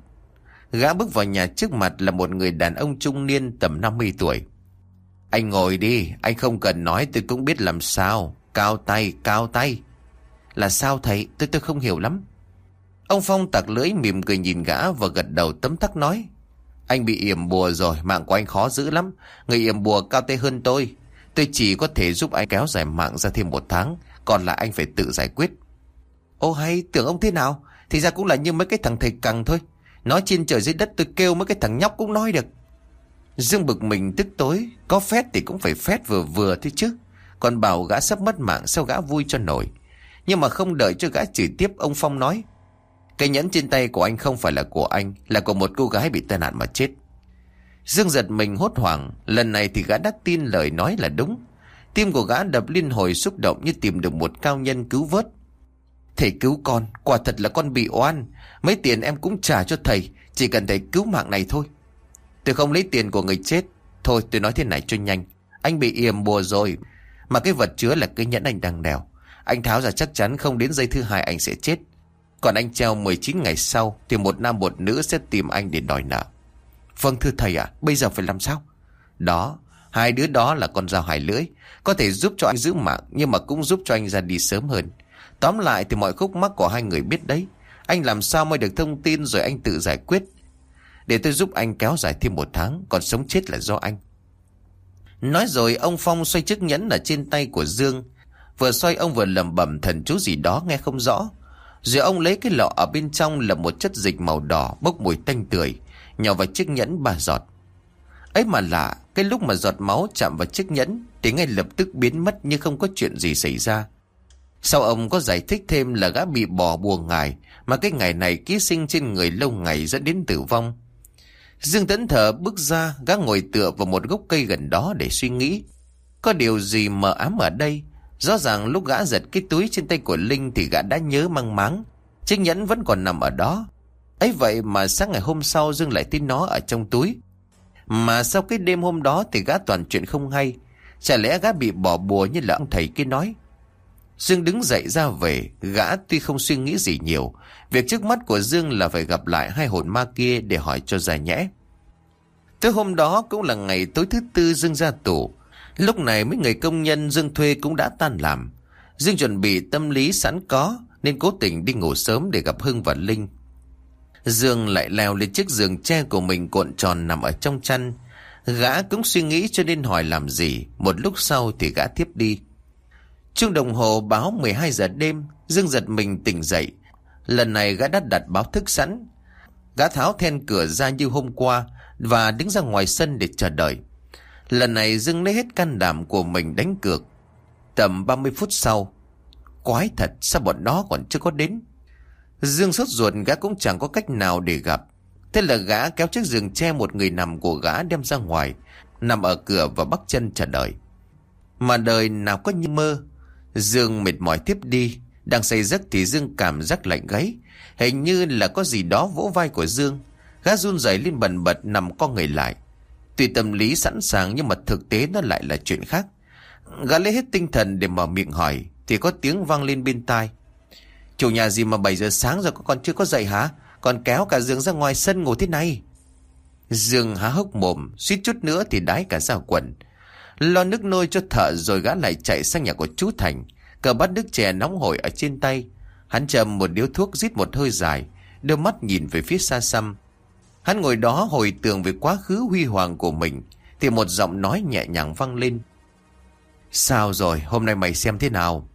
Gã bước vào nhà trước mặt là một người đàn ông trung niên tầm 50 tuổi. Anh ngồi đi Anh không cần nói tôi cũng biết làm sao Cao tay, cao tay. Là sao thầy? Tôi tôi không hiểu lắm. Ông Phong tặc lưỡi mỉm cười nhìn gã và gật đầu tấm tắc nói. Anh bị yểm bùa rồi, mạng của anh khó giữ lắm. Người yểm bùa cao tay hơn tôi. Tôi chỉ có thể giúp anh kéo dài mạng ra thêm một tháng, còn lại anh phải tự giải quyết. Ô hay, tưởng ông thế nào? Thì ra cũng là như mấy cái thằng thầy cằng thôi. Nói trên trời dưới đất tôi kêu mấy cái thằng nhóc cũng nói được. Dương bực mình tức tối, có phét thì cũng phải phét vừa vừa thôi chứ. Còn bảo gã sắp mất mạng sao gã vui cho nổi? Nhưng mà không đợi cho gã chửi tiếp Ông Phong nói Cái nhẫn trên tay của anh không phải là của anh Là của một cô gái bị tai nạn mà chết. Dương giật mình hốt hoảng Lần này thì gã đã tin lời nói là đúng. Tim của gã đập liên hồi xúc động Như tìm được một cao nhân cứu vớt. Thầy cứu con Quả thật là con bị oan Mấy tiền em cũng trả cho thầy Chỉ cần thầy cứu mạng này thôi. Tôi không lấy tiền của người chết. Thôi, tôi nói thế này cho nhanh. Anh bị yểm bùa rồi. Mà cái vật chứa là cái nhẫn anh đang đèo Anh tháo ra chắc chắn không đến giây thứ hai anh sẽ chết. Còn anh treo 19 ngày sau Thì một nam một nữ sẽ tìm anh để đòi nợ. Vâng thưa thầy ạ. Bây giờ phải làm sao? Đó, Hai đứa đó là con dao hai lưỡi. Có thể giúp cho anh giữ mạng, Nhưng mà cũng giúp cho anh ra đi sớm hơn. Tóm lại thì mọi khúc mắc của hai người biết đấy. Anh làm sao mới được thông tin rồi anh tự giải quyết? Để tôi giúp anh kéo dài thêm một tháng Còn sống chết là do anh Nói rồi ông Phong xoay chiếc nhẫn ở trên tay của Dương. Vừa xoay ông vừa lầm bẩm thần chú gì đó nghe không rõ. Rồi ông lấy cái lọ ở bên trong là một chất dịch màu đỏ bốc mùi tanh tưởi, nhỏ vào chiếc nhẫn ba giọt. Ấy mà lạ, cái lúc mà giọt máu chạm vào chiếc nhẫn thì ngay lập tức biến mất như không có chuyện gì xảy ra. Sau ông có giải thích thêm là gã bị bỏ bùa ngài mà cái ngày này ký sinh trên người lâu ngày dẫn đến tử vong. Dương Tấn Thở bước ra, gã ngồi tựa vào một gốc cây gần đó để suy nghĩ. Có điều gì mờ ám ở đây? Rõ ràng lúc gã giật cái túi trên tay của Linh thì gã đã nhớ mang máng. Chiếc nhẫn vẫn còn nằm ở đó. ấy vậy mà sáng ngày hôm sau Dương lại tin nó ở trong túi. Mà sau cái đêm hôm đó thì gã toàn chuyện không hay. Chả lẽ gã bị bỏ bùa như là ông thầy kia nói. Dương đứng dậy ra về, gã tuy không suy nghĩ gì nhiều. Việc trước mắt của Dương là phải gặp lại hai hồn ma kia để hỏi cho ra nhẽ. Tới hôm đó cũng là ngày tối thứ tư Dương ra tù. Lúc này mấy người công nhân Dương thuê cũng đã tan làm. Dương chuẩn bị tâm lý sẵn có nên cố tình đi ngủ sớm để gặp Hưng và Linh. Dương lại leo lên chiếc giường tre của mình cuộn tròn nằm ở trong chăn. Gã cũng suy nghĩ cho nên hỏi làm gì. Một lúc sau thì gã tiếp đi. Trung đồng hồ báo 12 giờ đêm, Dương giật mình tỉnh dậy. Lần này gã đã đặt báo thức sẵn. Gã tháo then cửa ra như hôm qua và đứng ra ngoài sân để chờ đợi. Lần này Dương lấy hết can đảm của mình đánh cược. Tầm 30 phút sau, quái thật sao bọn nó còn chưa có đến. Dương sốt ruột gã cũng chẳng có cách nào để gặp. Thế là gã kéo chiếc giường che một người nằm của gã đem ra ngoài Nằm ở cửa và bắt chân chờ đợi Mà đời nào có như mơ Dương mệt mỏi tiếp đi, Đang say giấc thì Dương cảm giác lạnh gáy. Hình như là có gì đó vỗ vai của Dương. Gã run rẩy lên bần bật nằm co người lại. Tuy tâm lý sẵn sàng nhưng mà thực tế nó lại là chuyện khác. Gã lấy hết tinh thần để mở miệng hỏi, Thì có tiếng vang lên bên tai. Chủ nhà gì mà 7 giờ sáng rồi con chưa có dậy hả? Còn kéo cả Dương ra ngoài sân ngồi thế này. Dương há hốc mồm, Suýt chút nữa thì đái cả ra quần. Lo nước nôi cho thợ rồi gã lại chạy sang nhà của chú Thành. Cờ bắt nước chè nóng hổi ở trên tay. Hắn chầm một điếu thuốc rít một hơi dài, Đưa mắt nhìn về phía xa xăm. Hắn ngồi đó hồi tưởng về quá khứ huy hoàng của mình, Thì một giọng nói nhẹ nhàng vang lên. Sao rồi? Hôm nay mày xem thế nào?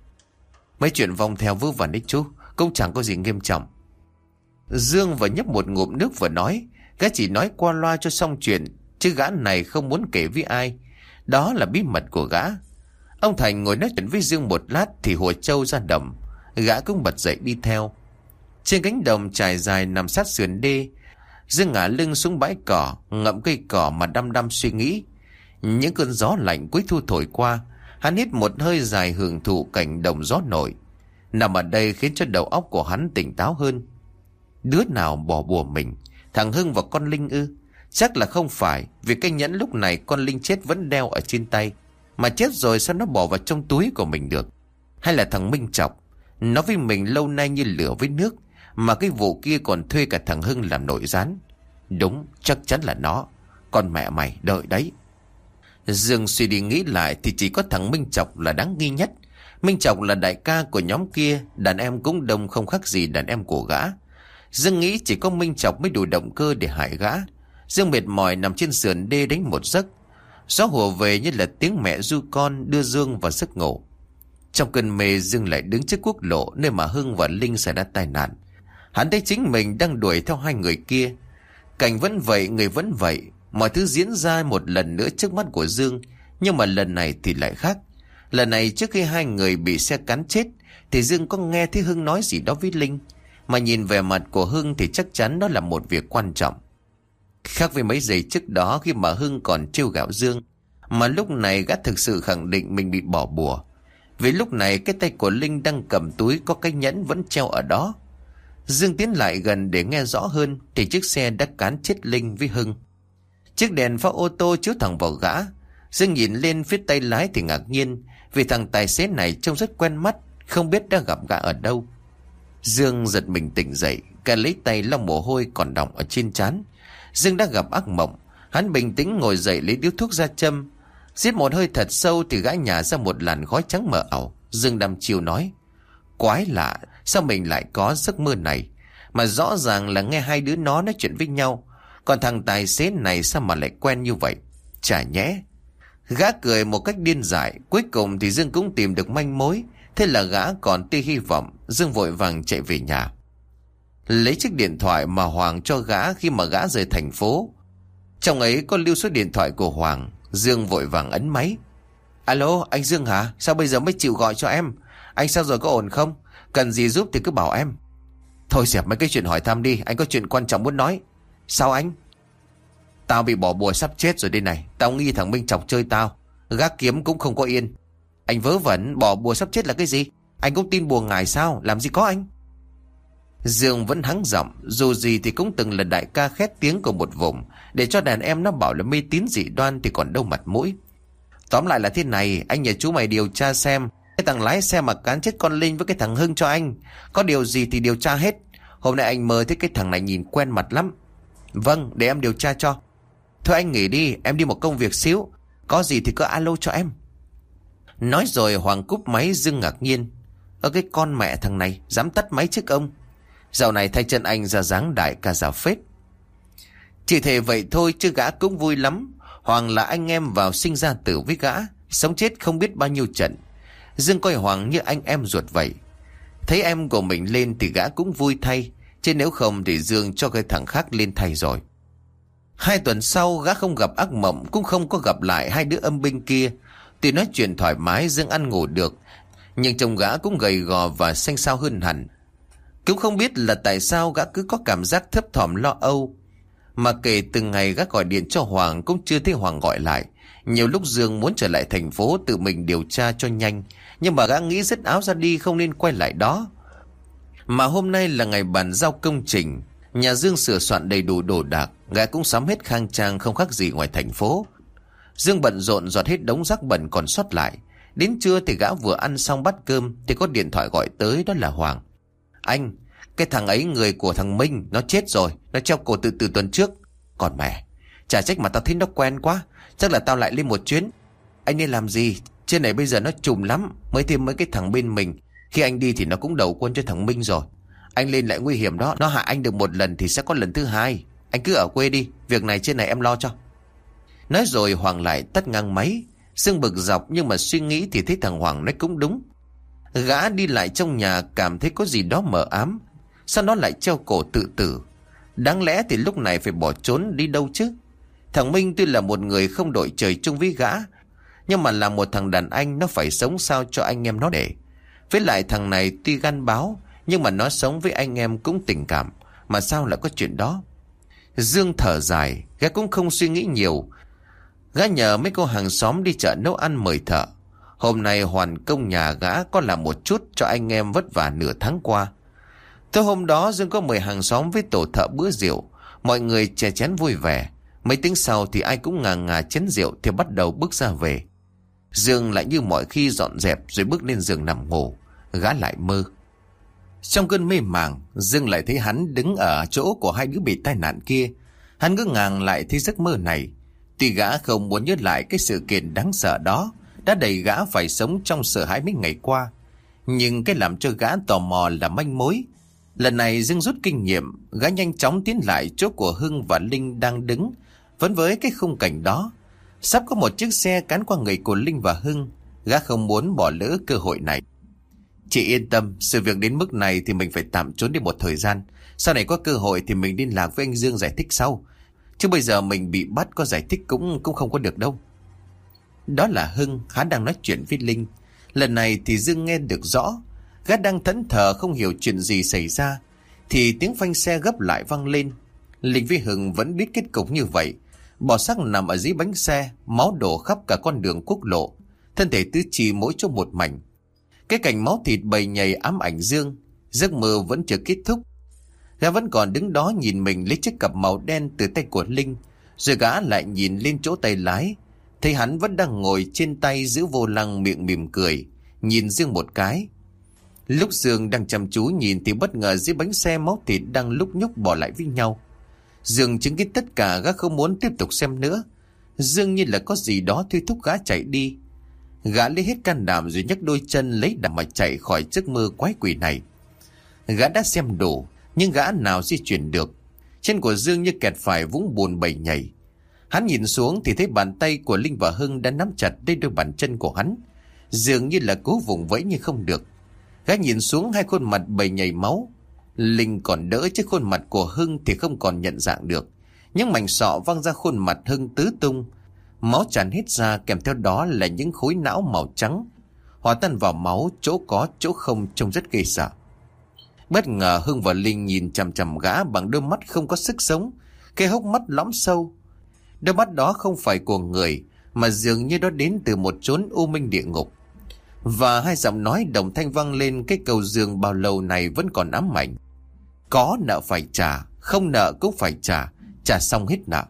Mấy chuyện vòng theo vớ vẩn đấy chú, Cũng chẳng có gì nghiêm trọng. Dương vừa nhấp một ngụm nước vừa nói, Gã chỉ nói qua loa cho xong chuyện, Chứ gã này không muốn kể với ai. Đó là bí mật của gã. Ông Thành ngồi nói chuyện với Dương một lát Thì Hồ Châu ra đồng, Gã cũng bật dậy đi theo. Trên cánh đồng trải dài nằm sát sườn đê Dương ngả lưng xuống bãi cỏ Ngậm cây cỏ mà đăm đăm suy nghĩ. Những cơn gió lạnh cuối thu thổi qua Hắn hít một hơi dài hưởng thụ cảnh đồng gió nổi. Nằm ở đây khiến cho đầu óc của hắn tỉnh táo hơn. Đứa nào bỏ bùa mình Thằng Hưng và con Linh ư? Chắc là không phải, Vì cái nhẫn lúc này con Linh chết vẫn đeo ở trên tay, Mà chết rồi sao nó bỏ vào trong túi của mình được? Hay là thằng Minh Chọc? Nó với mình lâu nay như lửa với nước, Mà cái vụ kia còn thuê cả thằng Hưng làm nội gián. Đúng, chắc chắn là nó. Còn mẹ mày, đợi đấy. Dương suy đi nghĩ lại Thì chỉ có thằng Minh Chọc là đáng nghi nhất. Minh Chọc là đại ca của nhóm kia, Đàn em cũng đông không khác gì đàn em của gã. Dương nghĩ chỉ có Minh Chọc mới đủ động cơ để hại gã. Dương mệt mỏi nằm trên sườn đê đánh một giấc. Gió hùa về như là tiếng mẹ du con đưa Dương vào giấc ngủ. Trong cơn mê Dương lại đứng trước quốc lộ Nơi mà Hưng và Linh xảy ra tai nạn. Hắn thấy chính mình đang đuổi theo hai người kia. Cảnh vẫn vậy, người vẫn vậy. Mọi thứ diễn ra một lần nữa trước mắt của Dương Nhưng mà lần này thì lại khác. Lần này trước khi hai người bị xe cắn chết Thì Dương có nghe thấy Hưng nói gì đó với Linh. Mà nhìn về mặt của Hưng thì chắc chắn đó là một việc quan trọng. Khác với mấy giây trước đó khi mà Hưng còn trêu gạo Dương, Mà lúc này gã thực sự khẳng định mình bị bỏ bùa. Vì lúc này cái tay của Linh đang cầm túi có cái nhẫn vẫn treo ở đó. Dương tiến lại gần để nghe rõ hơn Thì chiếc xe đã cán chết Linh với Hưng. Chiếc đèn pha ô tô chiếu thẳng vào gã. Dương nhìn lên phía tay lái thì ngạc nhiên, Vì thằng tài xế này trông rất quen mắt, Không biết đã gặp gã ở đâu. Dương giật mình tỉnh dậy, Cả lấy tay lau mồ hôi còn đọng ở trên trán. Dương đã gặp ác mộng. Hắn bình tĩnh ngồi dậy lấy điếu thuốc ra châm. Giết một hơi thật sâu Thì gã nhả ra một làn khói trắng mờ ảo. Dương đăm chiều nói, Quái lạ, Sao mình lại có giấc mơ này? Mà rõ ràng là nghe hai đứa nó nói chuyện với nhau. Còn thằng tài xế này sao mà lại quen như vậy? Chả nhẽ. Gã cười một cách điên dại. Cuối cùng thì Dương cũng tìm được manh mối. Thế là gã còn tia hy vọng. Dương vội vàng chạy về nhà. Lấy chiếc điện thoại mà Hoàng cho gã Khi mà gã rời thành phố. Trong ấy có lưu số điện thoại của Hoàng. Dương vội vàng ấn máy. Alo, anh Dương hả? Sao bây giờ mới chịu gọi cho em? Anh sao rồi, có ổn không? Cần gì giúp thì cứ bảo em. Thôi dẹp mấy cái chuyện hỏi thăm đi, Anh có chuyện quan trọng muốn nói. Sao anh? Tao bị bỏ bùa sắp chết rồi đây này. Tao nghi thằng Minh chọc chơi tao. Gác kiếm cũng không có yên. Anh vớ vẩn, bỏ bùa sắp chết là cái gì? Anh cũng tin bùa ngài sao? Làm gì có anh? Dương vẫn hắng giọng, Dù gì thì cũng từng là đại ca khét tiếng của một vùng. Để cho đàn em nó bảo là mê tín dị đoan Thì còn đâu mặt mũi. Tóm lại là thế này, Anh nhờ chú mày điều tra xem. Cái thằng lái xe mà cán chết con Linh với cái thằng Hưng cho anh, Có điều gì thì điều tra hết. Hôm nay anh mơ thấy cái thằng này nhìn quen mặt lắm. Vâng để em điều tra cho. Thôi anh nghỉ đi, em đi một công việc xíu. Có gì thì cứ alo cho em. Nói rồi Hoàng cúp máy dưng ngạc nhiên. Ở cái con mẹ thằng này, Dám tắt máy trước ông. Dạo này thay chân anh ra dáng đại ca giả phết Chỉ thể vậy thôi chứ gã cũng vui lắm Hoàng là anh em vào sinh ra tử với gã, Sống chết không biết bao nhiêu trận Dương coi Hoàng như anh em ruột vậy. Thấy em của mình lên thì gã cũng vui thay. Chứ nếu không thì Dương cho cái thằng khác lên thay rồi. Hai tuần sau, gã không gặp ác mộng, cũng không có gặp lại hai đứa âm binh kia. Tuy nói chuyện thoải mái, Dương ăn ngủ được. Nhưng chồng gã cũng gầy gò và xanh xao hơn hẳn. Cũng không biết là tại sao gã cứ có cảm giác thấp thỏm lo âu. Mà kể từ ngày gã gọi điện cho Hoàng cũng chưa thấy Hoàng gọi lại. Nhiều lúc Dương muốn trở lại thành phố tự mình điều tra cho nhanh. Nhưng mà gã nghĩ dứt áo ra đi không nên quay lại đó. Mà hôm nay là ngày bàn giao công trình. Nhà Dương sửa soạn đầy đủ đồ đạc. Gã cũng sắm hết khang trang không khác gì ngoài thành phố. Dương bận rộn dọn hết đống rác bẩn còn sót lại. Đến trưa thì gã vừa ăn xong bát cơm thì có điện thoại gọi tới đó là Hoàng. Anh, cái thằng ấy người của thằng Minh nó chết rồi, nó treo cổ từ từ tuần trước. Còn mẹ, chả trách mà tao thấy nó quen quá, chắc là tao lại lên một chuyến. Anh nên làm gì? Trên này bây giờ nó trùm lắm, mới thêm mấy cái thằng bên mình. Khi anh đi thì nó cũng đầu quân cho thằng Minh rồi. Anh lên lại nguy hiểm đó, nó hại anh được một lần thì sẽ có lần thứ hai. Anh cứ ở quê đi, việc này trên này em lo cho. Nói rồi Hoàng lại tắt ngang máy, Sương bực dọc nhưng mà suy nghĩ thì thấy thằng Hoàng nói cũng đúng. Gã đi lại trong nhà cảm thấy có gì đó mờ ám. Sao nó lại treo cổ tự tử? Đáng lẽ thì lúc này phải bỏ trốn đi đâu chứ? Thằng Minh tuy là một người không đổi trời chung với gã. Nhưng mà là một thằng đàn anh nó phải sống sao cho anh em nó để. Với lại thằng này tuy gan báo nhưng mà nó sống với anh em cũng tình cảm. Mà sao lại có chuyện đó? Dương thở dài, gã cũng không suy nghĩ nhiều Gã nhờ mấy cô hàng xóm đi chợ nấu ăn mời thợ. Hôm nay hoàn công nhà gã có làm một chút cho anh em vất vả nửa tháng qua. Tới hôm đó Dương có mời hàng xóm với tổ thợ bữa rượu. Mọi người chè chén vui vẻ. Mấy tiếng sau thì ai cũng ngà ngà chén rượu thì bắt đầu bước ra về. Dương lại như mọi khi dọn dẹp rồi bước lên giường nằm ngủ. Gã lại mơ. Trong cơn mê màng, Dương lại thấy hắn đứng ở chỗ của hai đứa bị tai nạn kia. Hắn cứ ngàng lại thấy giấc mơ này. Tuy gã không muốn nhớ lại cái sự kiện đáng sợ đó, đã đẩy gã phải sống trong sợ hãi mấy ngày qua. Nhưng cái làm cho gã tò mò là manh mối. Lần này Dương rút kinh nghiệm, gã nhanh chóng tiến lại chỗ của Hưng và Linh đang đứng, vẫn với cái khung cảnh đó. Sắp có một chiếc xe cán qua người của Linh và Hưng, gã không muốn bỏ lỡ cơ hội này. Chị yên tâm, sự việc đến mức này thì mình phải tạm trốn đi một thời gian. Sau này có cơ hội thì mình liên lạc với anh Dương giải thích sau. Chứ bây giờ mình bị bắt có giải thích cũng cũng không có được đâu. Đó là Hưng, hắn đang nói chuyện với Linh. Lần này thì Dương nghe được rõ. Gã đang thẫn thờ không hiểu chuyện gì xảy ra. Thì tiếng phanh xe gấp lại vang lên. Linh với Hưng vẫn biết kết cục như vậy. Bò sắc nằm ở dưới bánh xe, máu đổ khắp cả con đường quốc lộ. Thân thể tứ chi mỗi chỗ một mảnh. Cái cảnh máu thịt bầy nhầy ám ảnh Dương. Giấc mơ vẫn chưa kết thúc. Gã vẫn còn đứng đó nhìn mình lấy chiếc cặp màu đen từ tay của Linh. Rồi gã lại nhìn lên chỗ tay lái. Thấy hắn vẫn đang ngồi trên tay giữ vô lăng miệng mỉm cười. Nhìn riêng một cái. Lúc Dương đang chăm chú nhìn thì bất ngờ dưới bánh xe máu thịt đang lúc nhúc bỏ lại với nhau. Dương chứng kiến tất cả gã không muốn tiếp tục xem nữa. Dương như là có gì đó thuy thúc gã chạy đi. Gã lấy hết can đảm rồi nhấc đôi chân lấy đảm mà chạy khỏi giấc mơ quái quỷ này. Gã đã xem đủ, nhưng gã nào di chuyển được. Chân của Dương như kẹt phải vũng buồn bầy nhảy. Hắn nhìn xuống thì thấy bàn tay của Linh và Hưng đã nắm chặt lên đôi bàn chân của hắn. Dường như là cố vùng vẫy nhưng không được. Gã nhìn xuống hai khuôn mặt bầy nhảy máu. Linh còn đỡ chứ khuôn mặt của Hưng thì không còn nhận dạng được. Những mảnh sọ văng ra khuôn mặt Hưng tứ tung. Máu tràn hết ra kèm theo đó là những khối não màu trắng. Hòa tan vào máu chỗ có chỗ không trông rất gây sợ. Bất ngờ Hưng và Linh nhìn chằm chằm gã bằng đôi mắt không có sức sống, cái hốc mắt lõm sâu. Đôi mắt đó không phải của người, mà dường như đó đến từ một chốn u minh địa ngục. Và hai giọng nói đồng thanh vang lên cái cầu giường bao lâu này vẫn còn ám ảnh. Có nợ phải trả, không nợ cũng phải trả, trả xong hết nợ.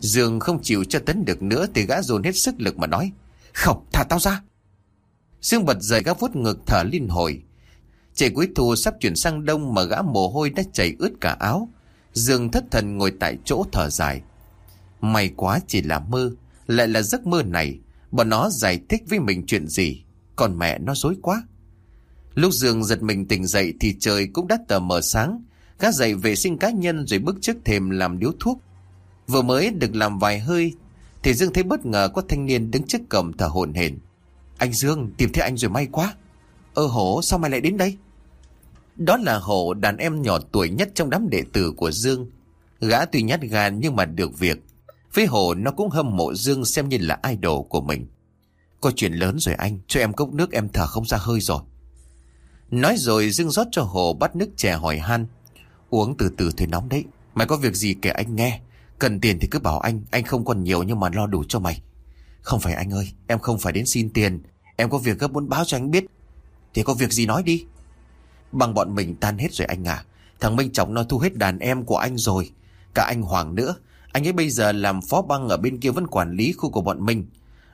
Dương không chịu cho tấn được nữa thì gã dồn hết sức lực mà nói. Không, thả tao ra. Dương bật dậy gã vuốt ngực thở liên hồi. Trời cuối thu sắp chuyển sang đông mà gã mồ hôi đã chảy ướt cả áo. Dương thất thần ngồi tại chỗ thở dài. May quá chỉ là mơ, lại là giấc mơ này. Bọn nó giải thích với mình chuyện gì, còn mẹ nó dối quá. Lúc Dương giật mình tỉnh dậy thì trời cũng đã tờ mờ sáng. Gã dậy vệ sinh cá nhân rồi bước trước thềm làm điếu thuốc. Vừa mới được làm vài hơi thì Dương thấy bất ngờ có thanh niên đứng trước cổng thở hổn hển. Anh Dương tìm thấy anh rồi may quá. Ơ hổ sao mày lại đến đây? Đó là Hổ đàn em nhỏ tuổi nhất trong đám đệ tử của Dương. Gã tuy nhát gan nhưng mà được việc. Với hồ nó cũng hâm mộ Dương xem như là idol của mình. Có chuyện lớn rồi anh, cho em cốc nước em thở không ra hơi rồi. Nói rồi Dương rót cho Hồ bắt nước chè hỏi han. Uống từ từ thôi nóng đấy, Mày có việc gì kể anh nghe. Cần tiền thì cứ bảo anh Anh không còn nhiều nhưng mà lo đủ cho mày. Không phải anh ơi Em không phải đến xin tiền. Em có việc gấp muốn báo cho anh biết. Thì có việc gì nói đi. Bằng bọn mình tan hết rồi anh à. Thằng Minh Trọng nó thu hết đàn em của anh rồi. Cả anh Hoàng nữa. Anh ấy bây giờ làm phó băng ở bên kia vẫn quản lý khu của bọn mình.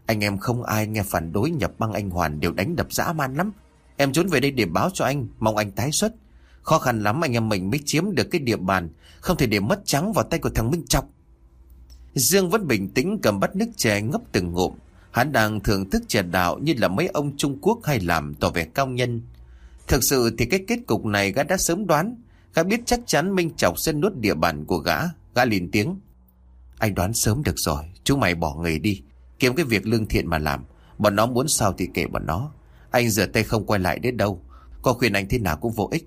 Anh em không ai nghe phản đối nhập băng anh Hoàn đều đánh đập dã man lắm. Em trốn về đây để báo cho anh, Mong anh tái xuất. Khó khăn lắm anh em mình mới chiếm được cái địa bàn, Không thể để mất trắng vào tay của thằng Minh Trọng. Dương vẫn bình tĩnh cầm bát nước chè ngấp từng ngụm. Hắn đang thưởng thức chè đạo như là mấy ông Trung Quốc hay làm tỏ vẻ cao nhân. Thực sự thì cái kết cục này gã đã sớm đoán. Gã biết chắc chắn Minh Trọng sẽ nuốt địa bàn của gã. Gã liền tiếng. Anh đoán sớm được rồi. Chúng mày bỏ người đi. Kiếm cái việc lương thiện mà làm. Bọn nó muốn sao thì kệ bọn nó. Anh rửa tay không quay lại đến đâu. Có khuyên anh thế nào cũng vô ích.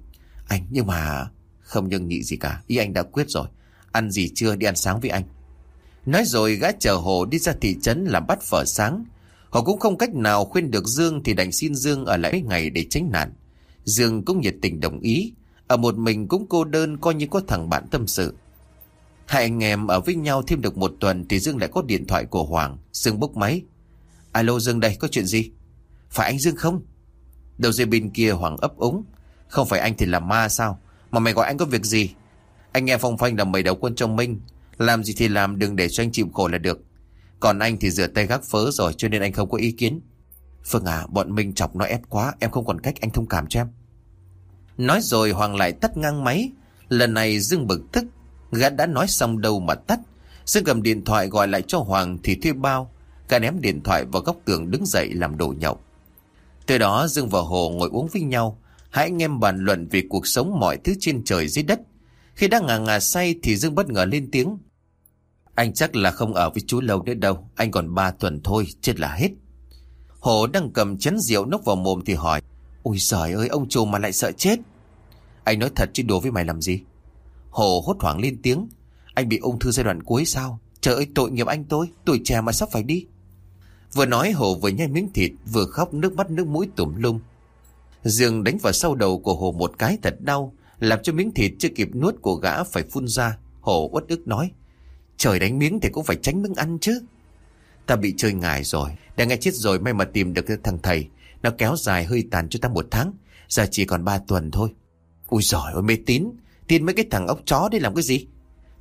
Anh, nhưng mà Không nhưng nhị gì cả. Ý anh đã quyết rồi. Ăn gì chưa đi ăn sáng với anh. Nói rồi gã chờ Hồ đi ra thị trấn làm bắt phở sáng. Họ cũng không cách nào khuyên được Dương Thì đành xin Dương ở lại mấy ngày để tránh nạn. Dương cũng nhiệt tình đồng ý. Ở một mình cũng cô đơn, coi như có thằng bạn tâm sự. Hai anh em ở với nhau thêm được một tuần Thì Dương lại có điện thoại của Hoàng. Dương bốc máy. Alo Dương đây, có chuyện gì? Phải anh Dương không? Đầu dây bên kia Hoàng ấp úng. Không phải anh thì là ma sao? Mà mày gọi anh có việc gì? Anh nghe phong phanh là mày đầu quân trong Minh. Làm gì thì làm, đừng để cho anh chịu khổ là được. Còn anh thì rửa tay gác phớ rồi, Cho nên anh không có ý kiến. Phương à bọn Minh chọc nó ép quá, Em không còn cách, anh thông cảm cho em. Nói rồi Hoàng lại tắt ngang máy. Lần này Dương bực tức. Gã đã nói xong đâu mà tắt. Dương cầm điện thoại gọi lại cho Hoàng thì thuê bao. Gã ném điện thoại vào góc tường đứng dậy làm đồ nhậu. Từ đó, Dương và Hồ ngồi uống với nhau. Hai anh em bàn luận về cuộc sống mọi thứ trên trời dưới đất. Khi đang ngà ngà say thì Dương bất ngờ lên tiếng. Anh chắc là không ở với chú lâu nữa đâu. Anh còn ba tuần thôi, chết là hết. Hồ đang cầm chén rượu nốc vào mồm thì hỏi. Ôi giời ơi, ông chủ mà lại sợ chết. Anh nói thật chứ đùa với mày làm gì? Hồ hốt hoảng lên tiếng. Anh bị ung thư giai đoạn cuối sao? Trời ơi, tội nghiệp anh tôi. Tuổi trẻ mà sắp phải đi. Vừa nói, Hồ vừa nhai miếng thịt, Vừa khóc nước mắt nước mũi tủm lung Dương đánh vào sau đầu của Hồ một cái thật đau, Làm cho miếng thịt chưa kịp nuốt của gã phải phun ra. Hồ uất ức nói, Trời đánh miếng thì cũng phải tránh miếng ăn chứ. Ta bị chơi ngài rồi. Đã nghe chết rồi, may mà tìm được thằng thầy. Nó kéo dài hơi tàn cho ta một tháng. Giờ chỉ còn ba tuần thôi. Ui giỏi ôi mê tín. Tin mấy cái thằng ốc chó đấy làm cái gì?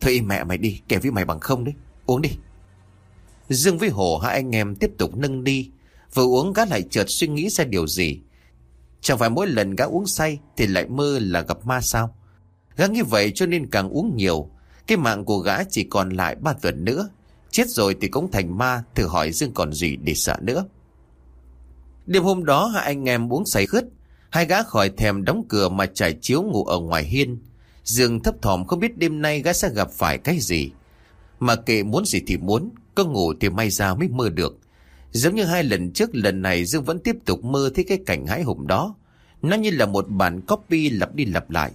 Thôi im mẹ mày đi kẻ với mày bằng không đấy. Uống đi. Dương với Hồ, hai anh em tiếp tục nâng đi Vừa uống gã lại chợt suy nghĩ ra điều gì. Chẳng phải mỗi lần gã uống say Thì lại mơ là gặp ma sao? Gã như vậy cho nên càng uống nhiều. Cái mạng của gã chỉ còn lại ba tuần nữa. Chết rồi thì cũng thành ma, Thử hỏi Dương còn gì để sợ nữa. Đêm hôm đó, hai anh em uống say khứt Hai gã khỏi thèm đóng cửa mà trải chiếu ngủ ở ngoài hiên. Dương thấp thỏm không biết đêm nay gã sẽ gặp phải cái gì. Mà kệ muốn gì thì muốn, Có ngủ thì may ra mới mơ được. Giống như hai lần trước lần này, Dương vẫn tiếp tục mơ thấy cái cảnh hãi hùng đó. Nó như là một bản copy lặp đi lặp lại.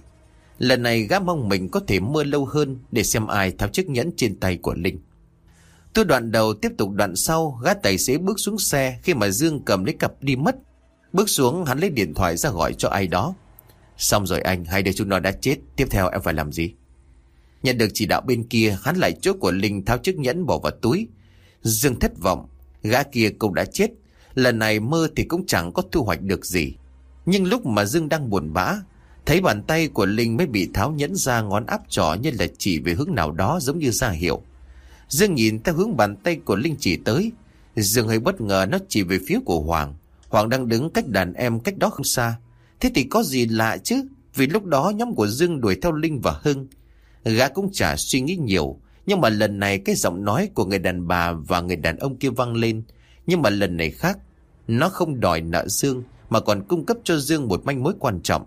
Lần này gã mong mình có thể mơ lâu hơn Để xem ai tháo chiếc nhẫn trên tay của Linh. Tôi đoạn đầu tiếp tục đoạn sau, Gã tài xế bước xuống xe Khi mà Dương cầm lấy cặp đi mất. Bước xuống hắn lấy điện thoại ra gọi cho ai đó. Xong rồi anh Hai đứa chúng nó đã chết Tiếp theo em phải làm gì Nhận được chỉ đạo bên kia, Hắn lại chốt của Linh tháo chiếc nhẫn bỏ vào túi Dương thất vọng, Gã kia cũng đã chết Lần này mơ thì cũng chẳng có thu hoạch được gì Nhưng lúc mà Dương đang buồn bã, Thấy bàn tay của Linh mới bị tháo nhẫn ra ngón áp trỏ như là chỉ về hướng nào đó giống như ra hiệu. Dương nhìn theo hướng bàn tay của Linh chỉ tới. Dương hơi bất ngờ, nó chỉ về phía của Hoàng. Hoàng đang đứng cách đàn em cách đó không xa. Thế thì có gì lạ chứ? Vì lúc đó nhóm của Dương đuổi theo Linh và Hưng. Gã cũng chả suy nghĩ nhiều. Nhưng mà lần này cái giọng nói của người đàn bà và người đàn ông kia vang lên. Nhưng mà lần này khác. Nó không đòi nợ Dương mà còn cung cấp cho Dương một manh mối quan trọng.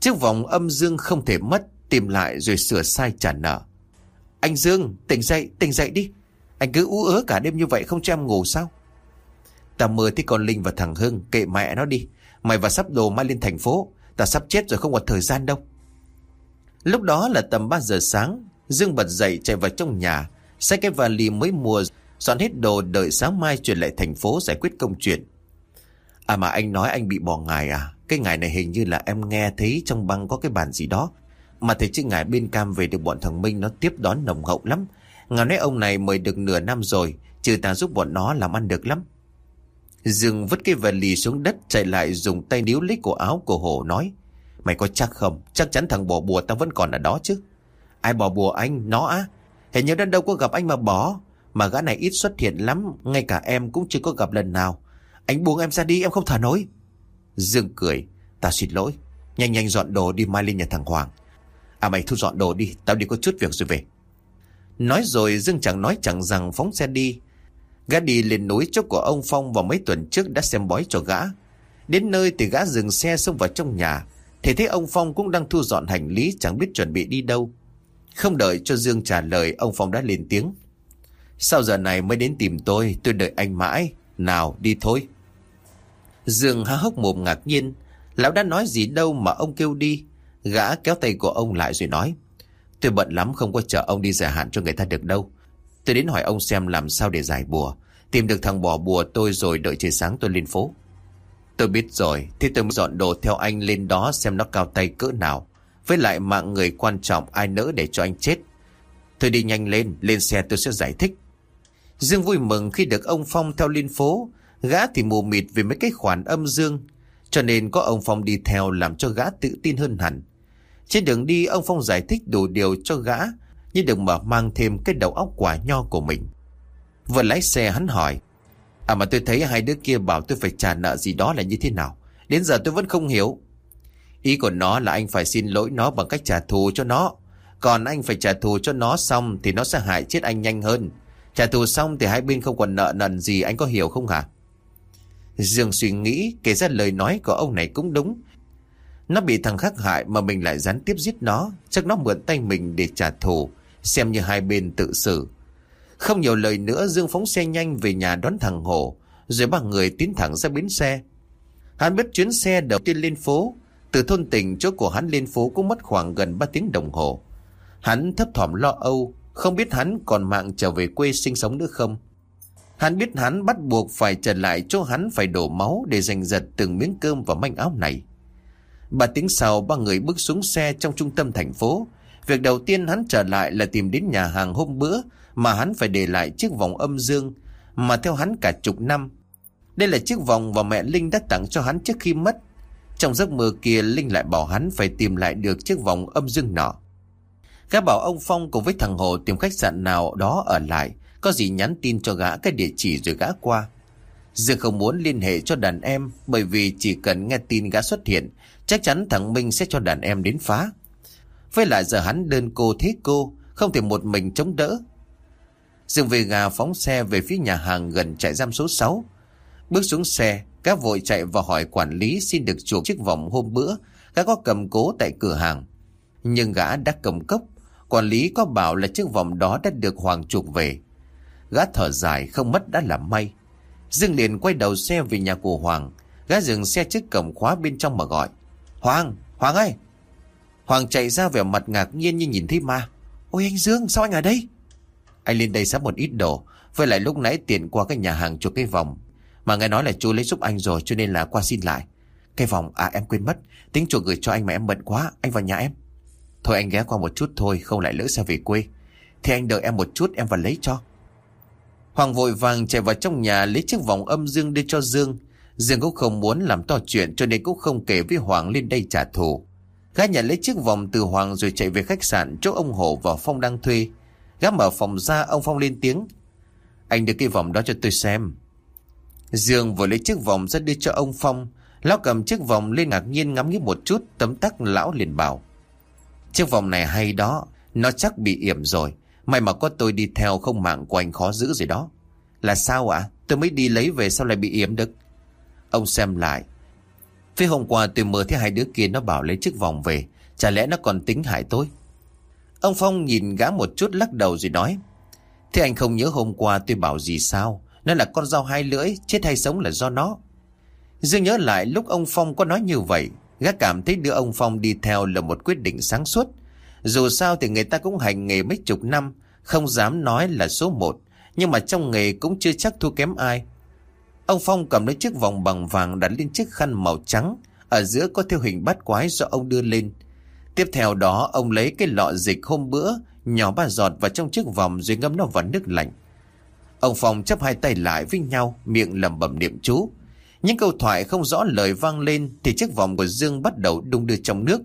Chiếc vòng âm Dương không thể mất, tìm lại rồi sửa sai trả nợ. Anh Dương, tỉnh dậy, tỉnh dậy đi. Anh cứ ú ớ cả đêm như vậy không cho em ngủ sao? Ta mơ thấy con Linh và thằng Hưng, kệ mẹ nó đi. Mày và sắp đồ mai lên thành phố, ta sắp chết rồi không còn thời gian đâu. Lúc đó là tầm 3 giờ sáng, Dương bật dậy chạy vào trong nhà, xách cái vali mới mua, dọn hết đồ đợi sáng mai chuyển lại thành phố giải quyết công chuyện. À mà anh nói anh bị bỏ ngài à? Cái ngài này hình như là em nghe thấy trong băng có cái bàn gì đó. Mà thấy chứ ngài bên cam về được bọn thằng Minh nó tiếp đón nồng hậu lắm. Ngài nói ông này mời được nửa năm rồi, trừ ta giúp bọn nó làm ăn được lắm. Dương vứt cái vật lì xuống đất chạy lại dùng tay níu lấy cổ áo của Hổ nói. Mày có chắc không? Chắc chắn thằng bỏ bùa tao vẫn còn ở đó chứ. Ai bỏ bùa anh? Nó á? Hình như đã đâu có gặp anh mà bỏ. Mà gã này ít xuất hiện lắm, ngay cả em cũng chưa có gặp lần nào. Anh buông em ra đi, em không thở nổi. Dương cười. Ta xin lỗi. Nhanh nhanh dọn đồ đi mai lên nhà thằng Hoàng. À mày thu dọn đồ đi, tao đi có chút việc rồi về. Nói rồi Dương chẳng nói chẳng rằng phóng xe đi. Gã đi lên núi chỗ của ông Phong vào mấy tuần trước đã xem bói cho gã. Đến nơi thì gã dừng xe xông vào trong nhà. Thì thấy ông Phong cũng đang thu dọn hành lý, chẳng biết chuẩn bị đi đâu. Không đợi cho Dương trả lời, ông Phong đã lên tiếng. Sao giờ này mới đến tìm tôi Tôi đợi anh mãi Nào, đi thôi Dương há hốc mồm ngạc nhiên Lão đã nói gì đâu mà ông kêu đi Gã kéo tay của ông lại rồi nói Tôi bận lắm, không có chờ ông đi giải hạn cho người ta được đâu Tôi đến hỏi ông xem làm sao để giải bùa Tìm được thằng bỏ bùa tôi rồi đợi trời sáng tôi lên phố. Tôi biết rồi Thì tôi mới dọn đồ theo anh lên đó xem nó cao tay cỡ nào. Với lại mạng người quan trọng ai nỡ để cho anh chết. Tôi đi nhanh lên Lên xe tôi sẽ giải thích. Dương vui mừng khi được ông Phong theo lên phố, gã thì mù mịt vì mấy cái khoản âm dương, cho nên có ông Phong đi theo làm cho gã tự tin hơn hẳn. Trên đường đi ông Phong giải thích đủ điều cho gã, nhưng đừng mở mang thêm cái đầu óc quả nho của mình. Vừa lái xe hắn hỏi, À mà tôi thấy hai đứa kia bảo tôi phải trả nợ gì đó là như thế nào, đến giờ tôi vẫn không hiểu. Ý của nó là anh phải xin lỗi nó bằng cách trả thù cho nó, còn anh phải trả thù cho nó xong thì nó sẽ hại chết anh nhanh hơn. Trả thù xong thì hai bên không còn nợ nần gì anh có hiểu không hả? Dương suy nghĩ kể ra lời nói của ông này cũng đúng. Nó bị thằng khác hại mà mình lại gián tiếp giết nó. Chắc nó mượn tay mình để trả thù. Xem như hai bên tự xử. Không nhiều lời nữa, Dương phóng xe nhanh về nhà đón thằng Hổ. Rồi ba người tiến thẳng ra bến xe. Hắn biết chuyến xe đầu tiên lên phố. Từ thôn tỉnh chỗ của hắn lên phố cũng mất khoảng gần 3 tiếng đồng hồ. Hắn thấp thỏm lo âu, không biết hắn còn mạng trở về quê sinh sống nữa không Hắn biết hắn bắt buộc phải trở lại chỗ hắn phải đổ máu để giành giật từng miếng cơm và manh áo này. Ba tiếng sau, ba người bước xuống xe trong trung tâm thành phố. Việc đầu tiên hắn trở lại là tìm đến nhà hàng hôm bữa mà hắn phải để lại chiếc vòng âm dương mà theo hắn cả chục năm. Đây là chiếc vòng mà mẹ Linh đã tặng cho hắn trước khi mất. Trong giấc mơ kia Linh lại bảo hắn phải tìm lại được chiếc vòng âm dương nọ. Gã bảo ông Phong cùng với thằng Hồ tìm khách sạn nào đó ở lại. Có gì nhắn tin cho gã cái địa chỉ rồi gã qua. Dương không muốn liên hệ cho đàn em bởi vì chỉ cần nghe tin gã xuất hiện, chắc chắn thằng Minh sẽ cho đàn em đến phá. Với lại giờ hắn đơn cô thế cô, không thể một mình chống đỡ. Dương về gà phóng xe về phía nhà hàng gần trại giam số 6. Bước xuống xe, các vội chạy vào hỏi quản lý xin được chuộc chiếc vòng hôm bữa, gã có cầm cố tại cửa hàng. Nhưng gã đã cầm cốc, Quản lý có bảo là chiếc vòng đó đã được Hoàng chuộc về. Gã thở dài không mất đã là may. Dương liền quay đầu xe về nhà của Hoàng. Gã dừng xe trước cổng khóa bên trong mà gọi. Hoàng! Hoàng ơi! Hoàng chạy ra vẻ mặt ngạc nhiên như nhìn thấy ma. Ôi anh Dương sao anh ở đây? Anh lên đây sắp một ít đồ. Với lại lúc nãy tiện qua cái nhà hàng chụp cái vòng. Mà nghe nói là chú lấy giúp anh rồi, cho nên là qua xin lại. Cái vòng à em quên mất. Tính chuộc gửi cho anh mà em bận quá. Anh vào nhà em. Thôi anh ghé qua một chút thôi, Không lại lỡ xe về quê Thì anh đợi em một chút, em vào lấy cho Hoàng vội vàng chạy vào trong nhà, Lấy chiếc vòng âm dương đưa cho Dương Dương cũng không muốn làm to chuyện, Cho nên cũng không kể với Hoàng lên đây trả thù Gã nhận lấy chiếc vòng từ Hoàng Rồi chạy về khách sạn chỗ ông Hổ và Phong đang thuê Gã mở phòng ra, ông Phong lên tiếng. Anh đưa cái vòng đó cho tôi xem. Dương vừa lấy chiếc vòng ra đưa cho ông Phong. Lão cầm chiếc vòng lên ngạc nhiên ngắm nghĩ một chút, Tấm tắc lão liền bảo. Chiếc vòng này hay đó, Nó chắc bị yểm rồi. May mà có tôi đi theo không mạng của anh khó giữ rồi đó. Là sao ạ? Tôi mới đi lấy về sao lại bị yểm được? Ông xem lại. Phía hôm qua tôi mơ thấy hai đứa kia nó bảo lấy chiếc vòng về. Chả lẽ nó còn tính hại tôi? Ông Phong nhìn gã một chút lắc đầu rồi nói Thế anh không nhớ hôm qua tôi bảo gì sao Nó là con dao hai lưỡi Chết hay sống là do nó Dương nhớ lại lúc ông Phong có nói như vậy Gã cảm thấy đưa ông Phong đi theo là một quyết định sáng suốt. Dù sao thì người ta cũng hành nghề mấy chục năm, không dám nói là số một, nhưng mà trong nghề cũng chưa chắc thua kém ai. Ông Phong cầm lấy chiếc vòng bằng vàng đặt lên chiếc khăn màu trắng, ở giữa có theo hình bát quái do ông đưa lên. Tiếp theo đó, ông lấy cái lọ dịch hôm bữa, Nhỏ ba giọt vào trong chiếc vòng Rồi ngâm nó vào nước lạnh. Ông Phong chấp hai tay lại với nhau, Miệng lẩm bẩm niệm chú. Những câu thoại không rõ lời vang lên Thì chiếc vòng của Dương bắt đầu đung đưa trong nước.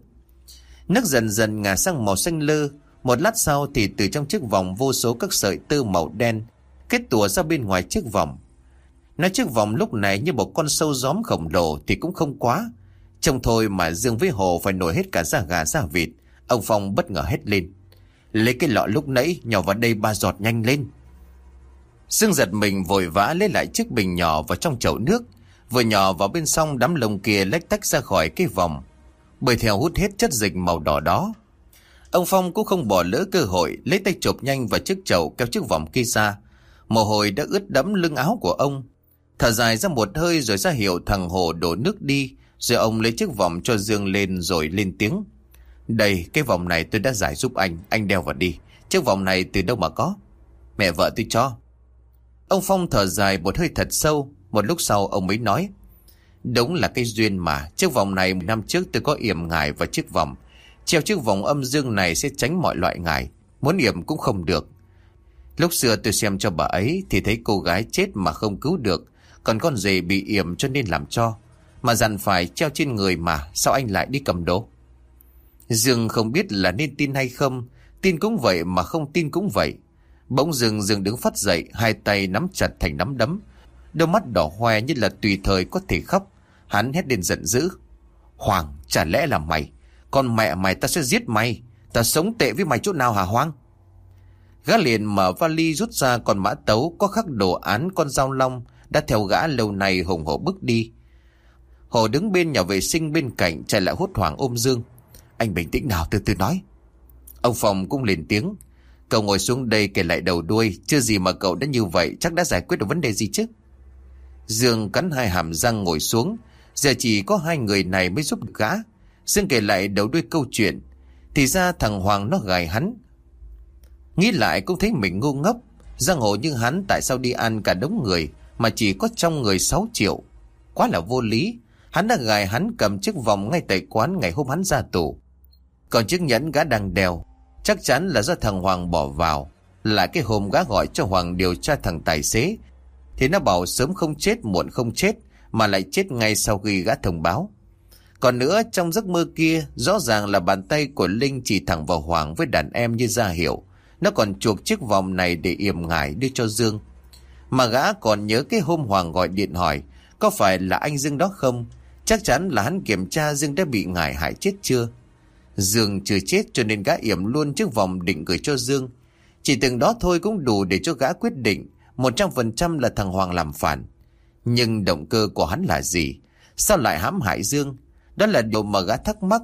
Nước dần dần ngả sang màu xanh lơ. Một lát sau thì từ trong chiếc vòng Vô số các sợi tơ màu đen Kết tùa ra bên ngoài chiếc vòng. Nói chiếc vòng lúc này như một con sâu gióm khổng lồ Thì cũng không quá. Trông thôi mà Dương với Hồ phải nổi hết cả da gà da vịt. Ông Phong bất ngờ hét lên. Lấy cái lọ lúc nãy, nhỏ vào đây ba giọt nhanh lên. Dương giật mình vội vã lấy lại chiếc bình nhỏ vào trong chậu nước, Vừa nhỏ vào bên sông đám lồng kia lách tách ra khỏi cái vòng. Bởi theo hút hết chất dịch màu đỏ đó. Ông Phong cũng không bỏ lỡ cơ hội, Lấy tay chộp nhanh vào chiếc chậu kéo chiếc vòng kia ra. Mồ hôi đã ướt đẫm lưng áo của ông. Thở dài ra một hơi rồi ra hiệu thằng Hồ đổ nước đi. Rồi ông lấy chiếc vòng cho Dương lên rồi lên tiếng. Đây, cái vòng này tôi đã giải giúp anh Anh đeo vào đi. Chiếc vòng này từ đâu mà có? Mẹ vợ tôi cho. Ông Phong thở dài một hơi thật sâu. Một lúc sau, ông mới nói, Đúng là cái duyên mà. Chiếc vòng này năm trước tôi có yểm ngài vào chiếc vòng. Treo chiếc vòng âm dương này sẽ tránh mọi loại ngài. Muốn yểm cũng không được. Lúc xưa tôi xem cho bà ấy Thì thấy cô gái chết mà không cứu được. Còn con rể bị yểm cho nên làm cho. Mà dặn phải treo trên người mà Sao anh lại đi cầm đồ? Dương không biết là nên tin hay không, Tin cũng vậy mà không tin cũng vậy. Bỗng Dương Dương đứng phát dậy, Hai tay nắm chặt thành nắm đấm. Đôi mắt đỏ hoe như là tùy thời có thể khóc. Hắn hét lên giận dữ. Hoàng, chả lẽ là mày? Con mẹ mày ta sẽ giết mày. Ta sống tệ với mày chỗ nào hả Hoàng? Gã liền mở vali rút ra con mã tấu, Có khắc đồ án con dao long Đã theo gã lâu nay hùng hổ bước đi. Hồ đứng bên nhà vệ sinh bên cạnh Chạy lại hốt hoảng ôm Dương. Anh bình tĩnh nào từ từ nói. Ông Phòng cũng lên tiếng. Cậu ngồi xuống đây kể lại đầu đuôi, Chưa gì mà cậu đã như vậy, Chắc đã giải quyết được vấn đề gì chứ? Dương cắn hai hàm răng ngồi xuống. Giờ chỉ có hai người này mới giúp được gã. Dương kể lại đầu đuôi câu chuyện. Thì ra thằng Hoàng nó gài hắn. Nghĩ lại cũng thấy mình ngu ngốc. Giang hồ như hắn tại sao đi ăn cả đống người Mà chỉ có trong người 6 triệu? Quá là vô lý. Hắn đã gài hắn cầm chiếc vòng ngay tại quán ngày hôm hắn ra tù. Còn chiếc nhẫn gã đang đeo, Chắc chắn là do thằng Hoàng bỏ vào. Là cái hôm gã gọi cho Hoàng điều tra thằng tài xế, Thì nó bảo sớm không chết, muộn không chết, Mà lại chết ngay sau khi gã thông báo. Còn nữa, trong giấc mơ kia, Rõ ràng là bàn tay của Linh chỉ thẳng vào Hoàng với đàn em như ra hiệu. Nó còn chuộc chiếc vòng này để yểm ngải đưa cho Dương. Mà gã còn nhớ cái hôm Hoàng gọi điện hỏi, Có phải là anh Dương đó không? Chắc chắn là hắn kiểm tra Dương đã bị ngài hại chết chưa Dương chưa chết cho nên gã yểm luôn chiếc vòng định gửi cho Dương. Chỉ từng đó thôi cũng đủ để cho gã quyết định 100% là thằng Hoàng làm phản. Nhưng động cơ của hắn là gì? Sao lại hãm hại Dương? Đó là điều mà gã thắc mắc.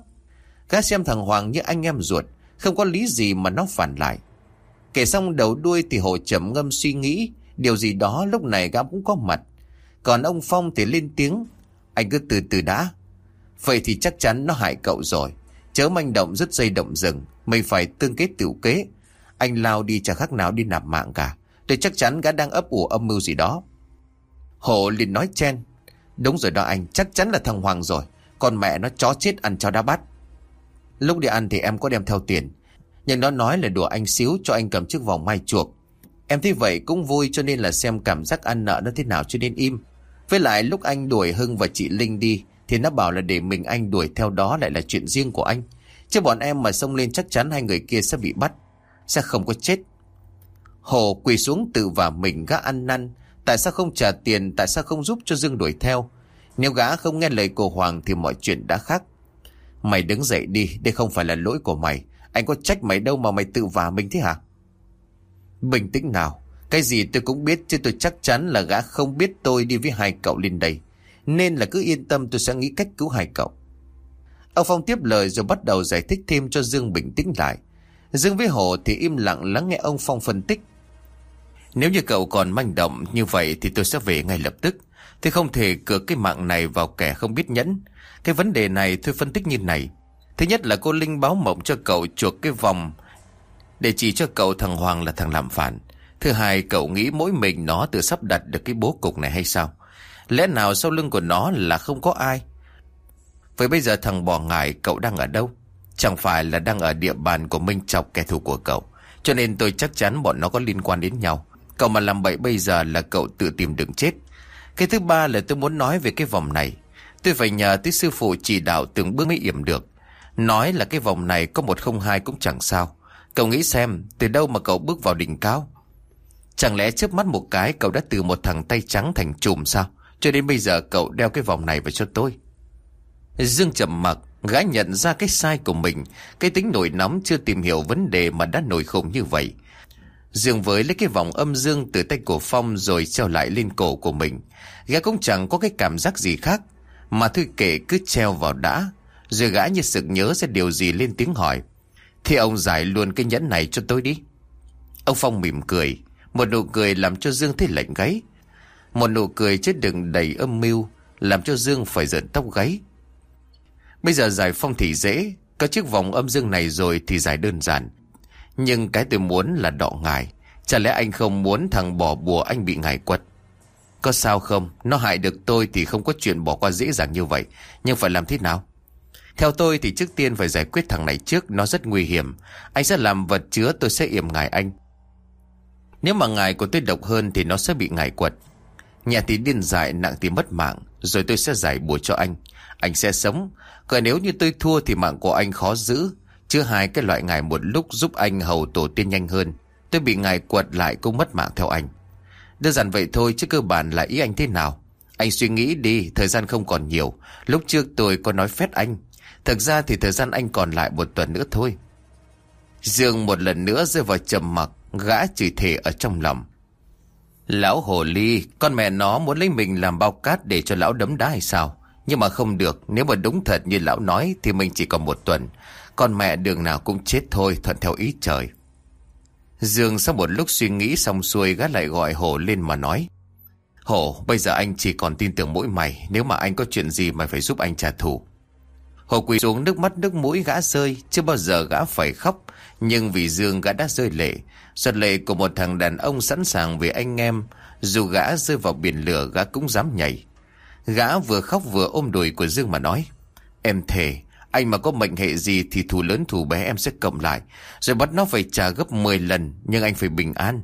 Gã xem thằng Hoàng như anh em ruột, không có lý gì mà nó phản lại. Kể xong đầu đuôi thì hồ chậm ngâm suy nghĩ, điều gì đó lúc này gã cũng có mặt. Còn ông Phong thì lên tiếng, anh cứ từ từ đã. Vậy thì chắc chắn nó hại cậu rồi. Chớ manh động rất dây động rừng, Mày phải tương kết tiểu kế. Anh lao đi chả khác nào đi nạp mạng cả. Để chắc chắn gã đang ấp ủ âm mưu gì đó. Hổ liền nói chen. Đúng rồi đó anh, Chắc chắn là thằng Hoàng rồi. Còn mẹ nó chó chết ăn cho đá bắt Lúc đi ăn thì em có đem theo tiền. Nhưng nó nói là đùa anh xíu cho anh cầm chiếc vòng mai chuộc. Em thấy vậy cũng vui cho nên là xem cảm giác ăn nợ nó thế nào cho nên im. Với lại lúc anh đuổi Hưng và chị Linh đi, thì nó bảo là để mình anh đuổi theo đó lại là chuyện riêng của anh. Chứ bọn em mà xông lên chắc chắn hai người kia sẽ bị bắt, Sẽ không có chết. Hồ quỳ xuống tự vào mình gã ăn năn, Tại sao không trả tiền, Tại sao không giúp cho Dương đuổi theo? Nếu gã không nghe lời cô Hoàng Thì mọi chuyện đã khác. Mày đứng dậy đi, Đây không phải là lỗi của mày. Anh có trách mày đâu mà mày tự vả mình thế hả? Bình tĩnh nào. Cái gì tôi cũng biết, Chứ tôi chắc chắn là gã không biết tôi đi với hai cậu lên đây. Nên là cứ yên tâm, tôi sẽ nghĩ cách cứu hai cậu. Ông Phong tiếp lời rồi bắt đầu giải thích thêm cho Dương bình tĩnh lại. Dương với Hồ thì im lặng lắng nghe ông Phong phân tích. Nếu như cậu còn manh động như vậy thì tôi sẽ về ngay lập tức. Tôi không thể cược cái mạng này vào kẻ không biết nhẫn. Cái vấn đề này tôi phân tích như này. Thứ nhất là cô Linh báo mộng cho cậu chuộc cái vòng Để chỉ cho cậu thằng Hoàng là thằng làm phản. Thứ hai, cậu nghĩ mỗi mình nó tự sắp đặt được cái bố cục này hay sao? Lẽ nào sau lưng của nó là không có ai? Vậy bây giờ thằng bỏ ngải, cậu đang ở đâu? Chẳng phải là đang ở địa bàn của Minh Chọc kẻ thù của cậu. Cho nên tôi chắc chắn bọn nó có liên quan đến nhau. Cậu mà làm bậy bây giờ là cậu tự tìm đường chết. Cái thứ ba là tôi muốn nói về cái vòng này. Tôi phải nhờ tới sư phụ chỉ đạo từng bước mới yểm được. Nói là cái vòng này có một không hai cũng chẳng sao. Cậu nghĩ xem, từ đâu mà cậu bước vào đỉnh cao? Chẳng lẽ trước mắt một cái cậu đã từ một thằng tay trắng thành chùm sao? Cho đến bây giờ cậu đeo cái vòng này vào cho tôi. Dương chậm mặc Gã nhận ra cái sai của mình, Cái tính nổi nóng chưa tìm hiểu vấn đề Mà đã nổi khủng như vậy. Dương với lấy cái vòng âm dương từ tay cổ Phong Rồi treo lại lên cổ của mình. Gã cũng chẳng có cái cảm giác gì khác, Mà thôi kệ cứ treo vào đã. Rồi gã như sực nhớ ra điều gì lên tiếng hỏi. Thì ông giải luôn cái nhẫn này cho tôi đi. Ông Phong mỉm cười. Một nụ cười làm cho Dương thấy lạnh gáy. Một nụ cười chết đừng đầy âm mưu, Làm cho Dương phải giận tóc gáy. Bây giờ giải phong thì dễ, Có chiếc vòng âm dương này rồi thì giải đơn giản. Nhưng cái tôi muốn là đọ ngài, Chả lẽ anh không muốn thằng bỏ bùa anh bị ngài quật? Có sao không? Nó hại được tôi thì không có chuyện bỏ qua dễ dàng như vậy, Nhưng phải làm thế nào? Theo tôi thì trước tiên phải giải quyết thằng này trước, Nó rất nguy hiểm. Anh sẽ làm vật chứa, tôi sẽ yểm ngài anh. Nếu mà ngài của tôi độc hơn Thì nó sẽ bị ngài quật nhà thì điên dại nặng thì mất mạng Rồi tôi sẽ giải bùa cho anh Anh sẽ sống còn nếu như tôi thua thì mạng của anh khó giữ. Chứ hai cái loại ngài một lúc giúp anh hầu tổ tiên nhanh hơn. Tôi bị ngài quật lại cũng mất mạng theo anh. Đơn giản vậy thôi chứ cơ bản là ý anh thế nào. Anh suy nghĩ đi, thời gian không còn nhiều. Lúc trước tôi có nói phép anh. Thực ra thì thời gian anh còn lại một tuần nữa thôi. Dương một lần nữa rơi vào trầm mặc, gã chửi thề ở trong lòng. Lão hồ ly, con mẹ nó muốn lấy mình làm bao cát để cho lão đấm đá hay sao? Nhưng mà không được Nếu mà đúng thật như lão nói Thì mình chỉ còn một tuần. Con mẹ đường nào cũng chết thôi Thuận theo ý trời. Dương sau một lúc suy nghĩ xong xuôi gã lại gọi hồ lên mà nói. Hổ bây giờ anh chỉ còn tin tưởng mỗi mày Nếu mà anh có chuyện gì Mày phải giúp anh trả thù. Hổ quỳ xuống nước mắt nước mũi gã rơi Chưa bao giờ gã phải khóc. Nhưng vì Dương gã đã rơi lệ Giọt lệ của một thằng đàn ông sẵn sàng vì anh em, Dù gã rơi vào biển lửa gã cũng dám nhảy. Gã vừa khóc vừa ôm đùi của Dương mà nói, Em thề, Anh mà có mệnh hệ gì thì thù lớn thù bé em sẽ cộng lại, Rồi bắt nó phải trả gấp 10 lần, Nhưng anh phải bình an.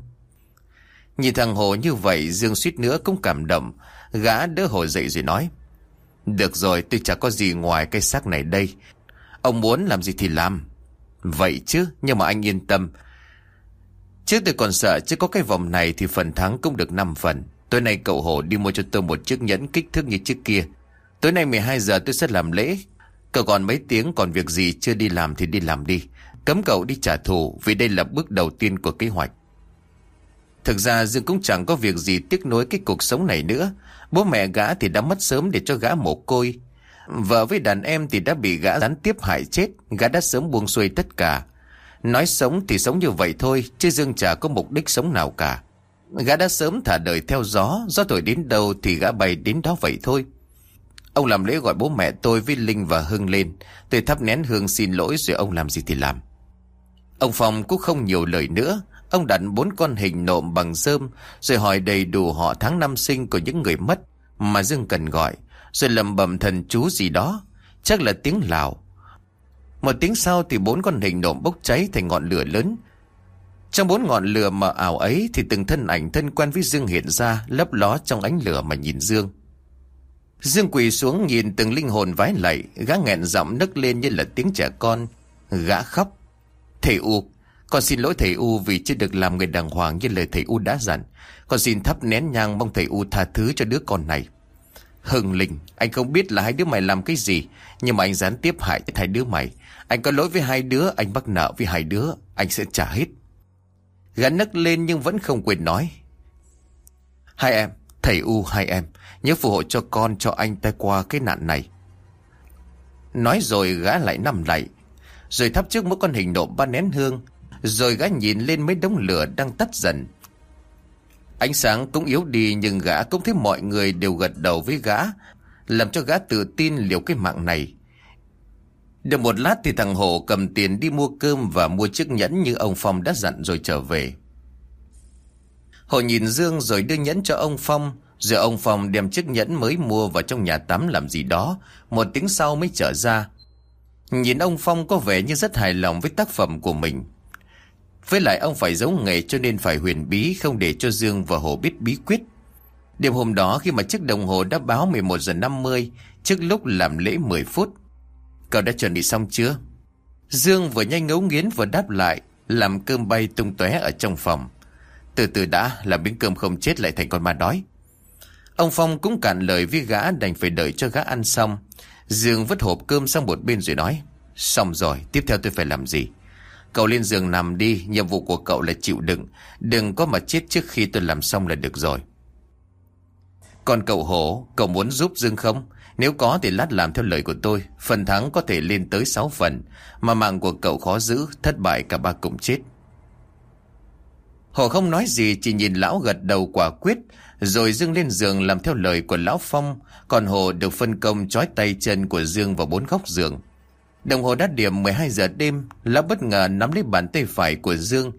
Nhìn thằng Hồ như vậy, Dương suýt nữa cũng cảm động. Gã đỡ Hồ dậy rồi nói, Được rồi, tôi chả có gì ngoài cái xác này đây. Ông muốn làm gì thì làm. Vậy chứ, Nhưng mà anh yên tâm Trước tôi còn sợ chứ có cái vòng này Thì phần thắng cũng được 5 phần Tối nay cậu Hổ đi mua cho tôi một chiếc nhẫn kích thước như chiếc kia. Tối nay 12 giờ tôi sẽ làm lễ. Cậu còn mấy tiếng, còn việc gì chưa đi làm thì đi làm đi. Cấm cậu đi trả thù, vì đây là bước đầu tiên của kế hoạch. Thực ra Dương cũng chẳng có việc gì tiếc nối cái cuộc sống này nữa. Bố mẹ gã thì đã mất sớm để cho gã mồ côi. Vợ với đàn em thì đã bị gã gián tiếp hại chết. Gã đã sớm buông xuôi tất cả. Nói sống thì sống như vậy thôi, chứ Dương chả có mục đích sống nào cả. Gã đã sớm thả đời theo gió, gió thổi đến đâu thì gã bay đến đó vậy thôi. Ông làm lễ gọi bố mẹ tôi với Linh và Hưng lên. Tôi thắp nén hương xin lỗi rồi ông làm gì thì làm. Ông Phong cũng không nhiều lời nữa. Ông đặt bốn con hình nộm bằng sơm rồi hỏi đầy đủ họ tháng năm sinh của những người mất mà Dương cần gọi. Rồi lầm bầm thần chú gì đó. Chắc là tiếng Lào. Một tiếng sau thì bốn con hình nộm bốc cháy thành ngọn lửa lớn trong bốn ngọn lửa mờ ảo ấy thì từng thân ảnh thân quen với Dương hiện ra lấp ló trong ánh lửa mà nhìn Dương. Dương quỳ xuống nhìn từng linh hồn vái lạy, gã nghẹn giọng nấc lên như là tiếng trẻ con. Gã khóc. Thầy U, con xin lỗi thầy U vì chưa được làm người đàng hoàng như lời thầy U đã dặn. Con xin thắp nén nhang mong thầy U tha thứ cho đứa con này. Hưng Linh, anh không biết là hai đứa mày làm cái gì, nhưng mà anh gián tiếp hại hai đứa mày. Anh có lỗi với hai đứa, anh bắt nợ với hai đứa, anh sẽ trả hết. Gã nấc lên nhưng vẫn không quên nói. Hai em, thầy U hai em, nhớ phù hộ cho con cho anh tay qua cái nạn này. Nói rồi gã lại nằm lại, rồi thắp trước mỗi con hình nộm ba nén hương, rồi gã nhìn lên mấy đống lửa đang tắt dần. Ánh sáng cũng yếu đi nhưng gã cũng thấy mọi người đều gật đầu với gã, làm cho gã tự tin liều cái mạng này. Được một lát thì thằng Hổ cầm tiền đi mua cơm và mua chiếc nhẫn như ông Phong đã dặn rồi trở về. Hổ nhìn Dương rồi đưa nhẫn cho ông Phong, rồi ông Phong đem chiếc nhẫn mới mua vào trong nhà tắm làm gì đó, một tiếng sau mới trở ra. Nhìn ông Phong có vẻ như rất hài lòng với tác phẩm của mình. Với lại ông phải giấu nghề cho nên phải huyền bí không để cho Dương và Hồ biết bí quyết. Đêm hôm đó khi mà chiếc đồng hồ đã báo 11 giờ 50 trước lúc làm lễ 10 phút. Cậu đã chuẩn bị xong chưa? Dương vừa nhanh ngấu nghiến vừa đáp lại làm cơm bay tung tóe ở trong phòng. Từ từ đã làm miếng cơm không chết lại thành con ma đói. Ông Phong cũng cạn lời với gã đành phải đợi cho gã ăn xong. Dương vứt hộp cơm sang một bên rồi nói. Xong rồi, tiếp theo tôi phải làm gì? Cậu lên giường nằm đi, nhiệm vụ của cậu là chịu đựng. Đừng có mà chết trước khi tôi làm xong là được rồi. Còn cậu hổ, cậu muốn giúp Dương không? Nếu có thì lát làm theo lời của tôi. Phần thắng có thể lên tới 6 phần. Mà mạng của cậu khó giữ, thất bại cả ba cùng chết. Hổ không nói gì, chỉ nhìn lão gật đầu quả quyết. Rồi Dương lên giường làm theo lời của lão Phong. Còn Hồ được phân công trói tay chân của Dương vào bốn góc giường. Đồng hồ đã điểm 12 giờ đêm, lão bất ngờ nắm lấy bàn tay phải của Dương,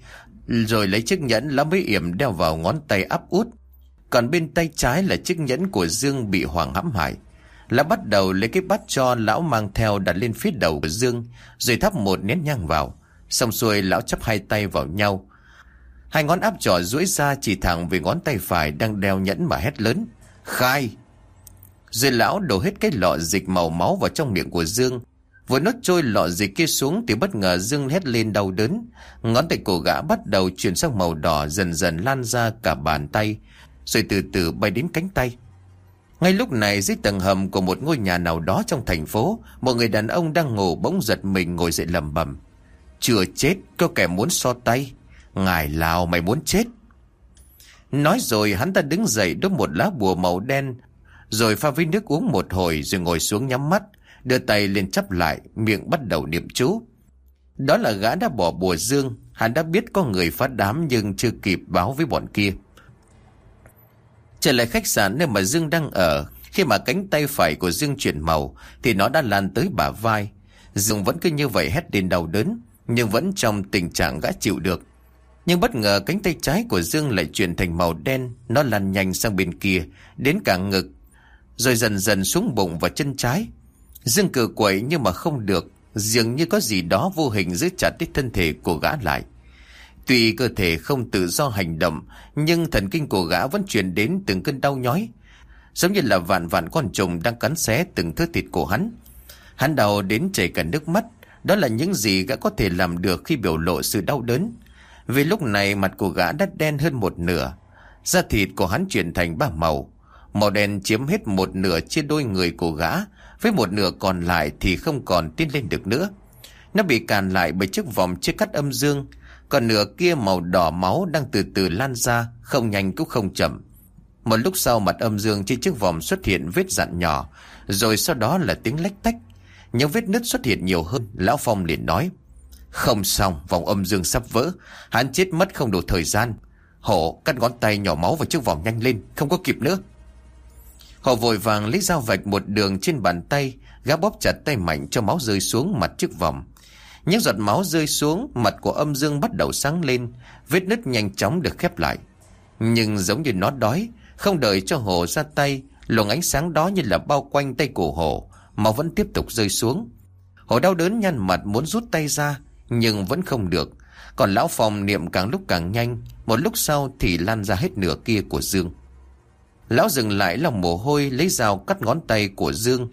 rồi lấy chiếc nhẫn lão mới yểm đeo vào ngón tay áp út. Còn bên tay trái là chiếc nhẫn của Dương bị Hoàng hãm hại. Lão bắt đầu lấy cái bát cho lão mang theo đặt lên phía đầu của Dương, rồi thắp một nén nhang vào. Xong xuôi lão chắp hai tay vào nhau. Hai ngón áp trỏ duỗi ra chỉ thẳng về ngón tay phải đang đeo nhẫn mà hét lớn. Khai! Rồi lão đổ hết cái lọ dịch màu máu vào trong miệng của Dương. Vừa nốt trôi lọ dịch kia xuống thì bất ngờ Dương hét lên đau đớn. Ngón tay của gã bắt đầu chuyển sang màu đỏ dần dần lan ra cả bàn tay, rồi từ từ bay đến cánh tay. Ngay lúc này dưới tầng hầm của một ngôi nhà nào đó trong thành phố, một người đàn ông đang ngủ bỗng giật mình ngồi dậy lầm bầm. Chưa chết, có kẻ muốn so tay. Ngài Lào mày muốn chết. Nói rồi hắn ta đứng dậy đốt một lá bùa màu đen, rồi pha với nước uống một hồi rồi ngồi xuống nhắm mắt, đưa tay lên chắp lại, miệng bắt đầu niệm chú. Đó là gã đã bỏ bùa dương, hắn đã biết có người phát đám nhưng chưa kịp báo với bọn kia. Trở lại khách sạn nơi mà Dương đang ở, khi mà cánh tay phải của Dương chuyển màu thì nó đã lan tới bả vai. Dương vẫn cứ như vậy hét lên đau đớn, nhưng vẫn trong tình trạng gã chịu được. Nhưng bất ngờ cánh tay trái của Dương lại chuyển thành màu đen, nó lan nhanh sang bên kia, đến cả ngực, rồi dần dần xuống bụng và chân trái. Dương cử quậy nhưng mà không được, dường như có gì đó vô hình giữ chặt đích thân thể của gã lại. Tuy cơ thể không tự do hành động, nhưng thần kinh của gã vẫn truyền đến từng cơn đau nhói. Giống như là vạn vạn con trùng đang cắn xé từng thớ thịt của hắn. Hắn đau đến chảy cả nước mắt. Đó là những gì gã có thể làm được khi biểu lộ sự đau đớn. Vì lúc này mặt của gã đã đen hơn một nửa. Da thịt của hắn chuyển thành ba màu. Màu đen chiếm hết một nửa trên đôi người của gã. Với một nửa còn lại thì không còn tiến lên được nữa. Nó bị càn lại bởi chiếc vòng chia cắt âm dương còn nửa kia màu đỏ máu đang từ từ lan ra, không nhanh cũng không chậm. Một lúc sau mặt âm dương trên chiếc vòng xuất hiện vết dạn nhỏ, rồi sau đó là tiếng lách tách. Những vết nứt xuất hiện nhiều hơn, Lão Phong liền nói. Không xong, vòng âm dương sắp vỡ, hắn chết mất không đủ thời gian. Hổ cắt ngón tay nhỏ máu vào chiếc vòng nhanh lên, không có kịp nữa. Hổ vội vàng lấy dao vạch một đường trên bàn tay, gã bóp chặt tay mạnh cho máu rơi xuống mặt chiếc vòng. Những giọt máu rơi xuống, mặt của âm dương bắt đầu sáng lên, vết nứt nhanh chóng được khép lại. Nhưng giống như nó đói, không đợi cho hồ ra tay, luồng ánh sáng đó như là bao quanh tay của hồ, máu vẫn tiếp tục rơi xuống. Hồ đau đớn nhăn mặt muốn rút tay ra, nhưng vẫn không được. Còn lão phòng niệm càng lúc càng nhanh, một lúc sau thì lan ra hết nửa kia của Dương. Lão dừng lại lòng mồ hôi lấy dao cắt ngón tay của Dương.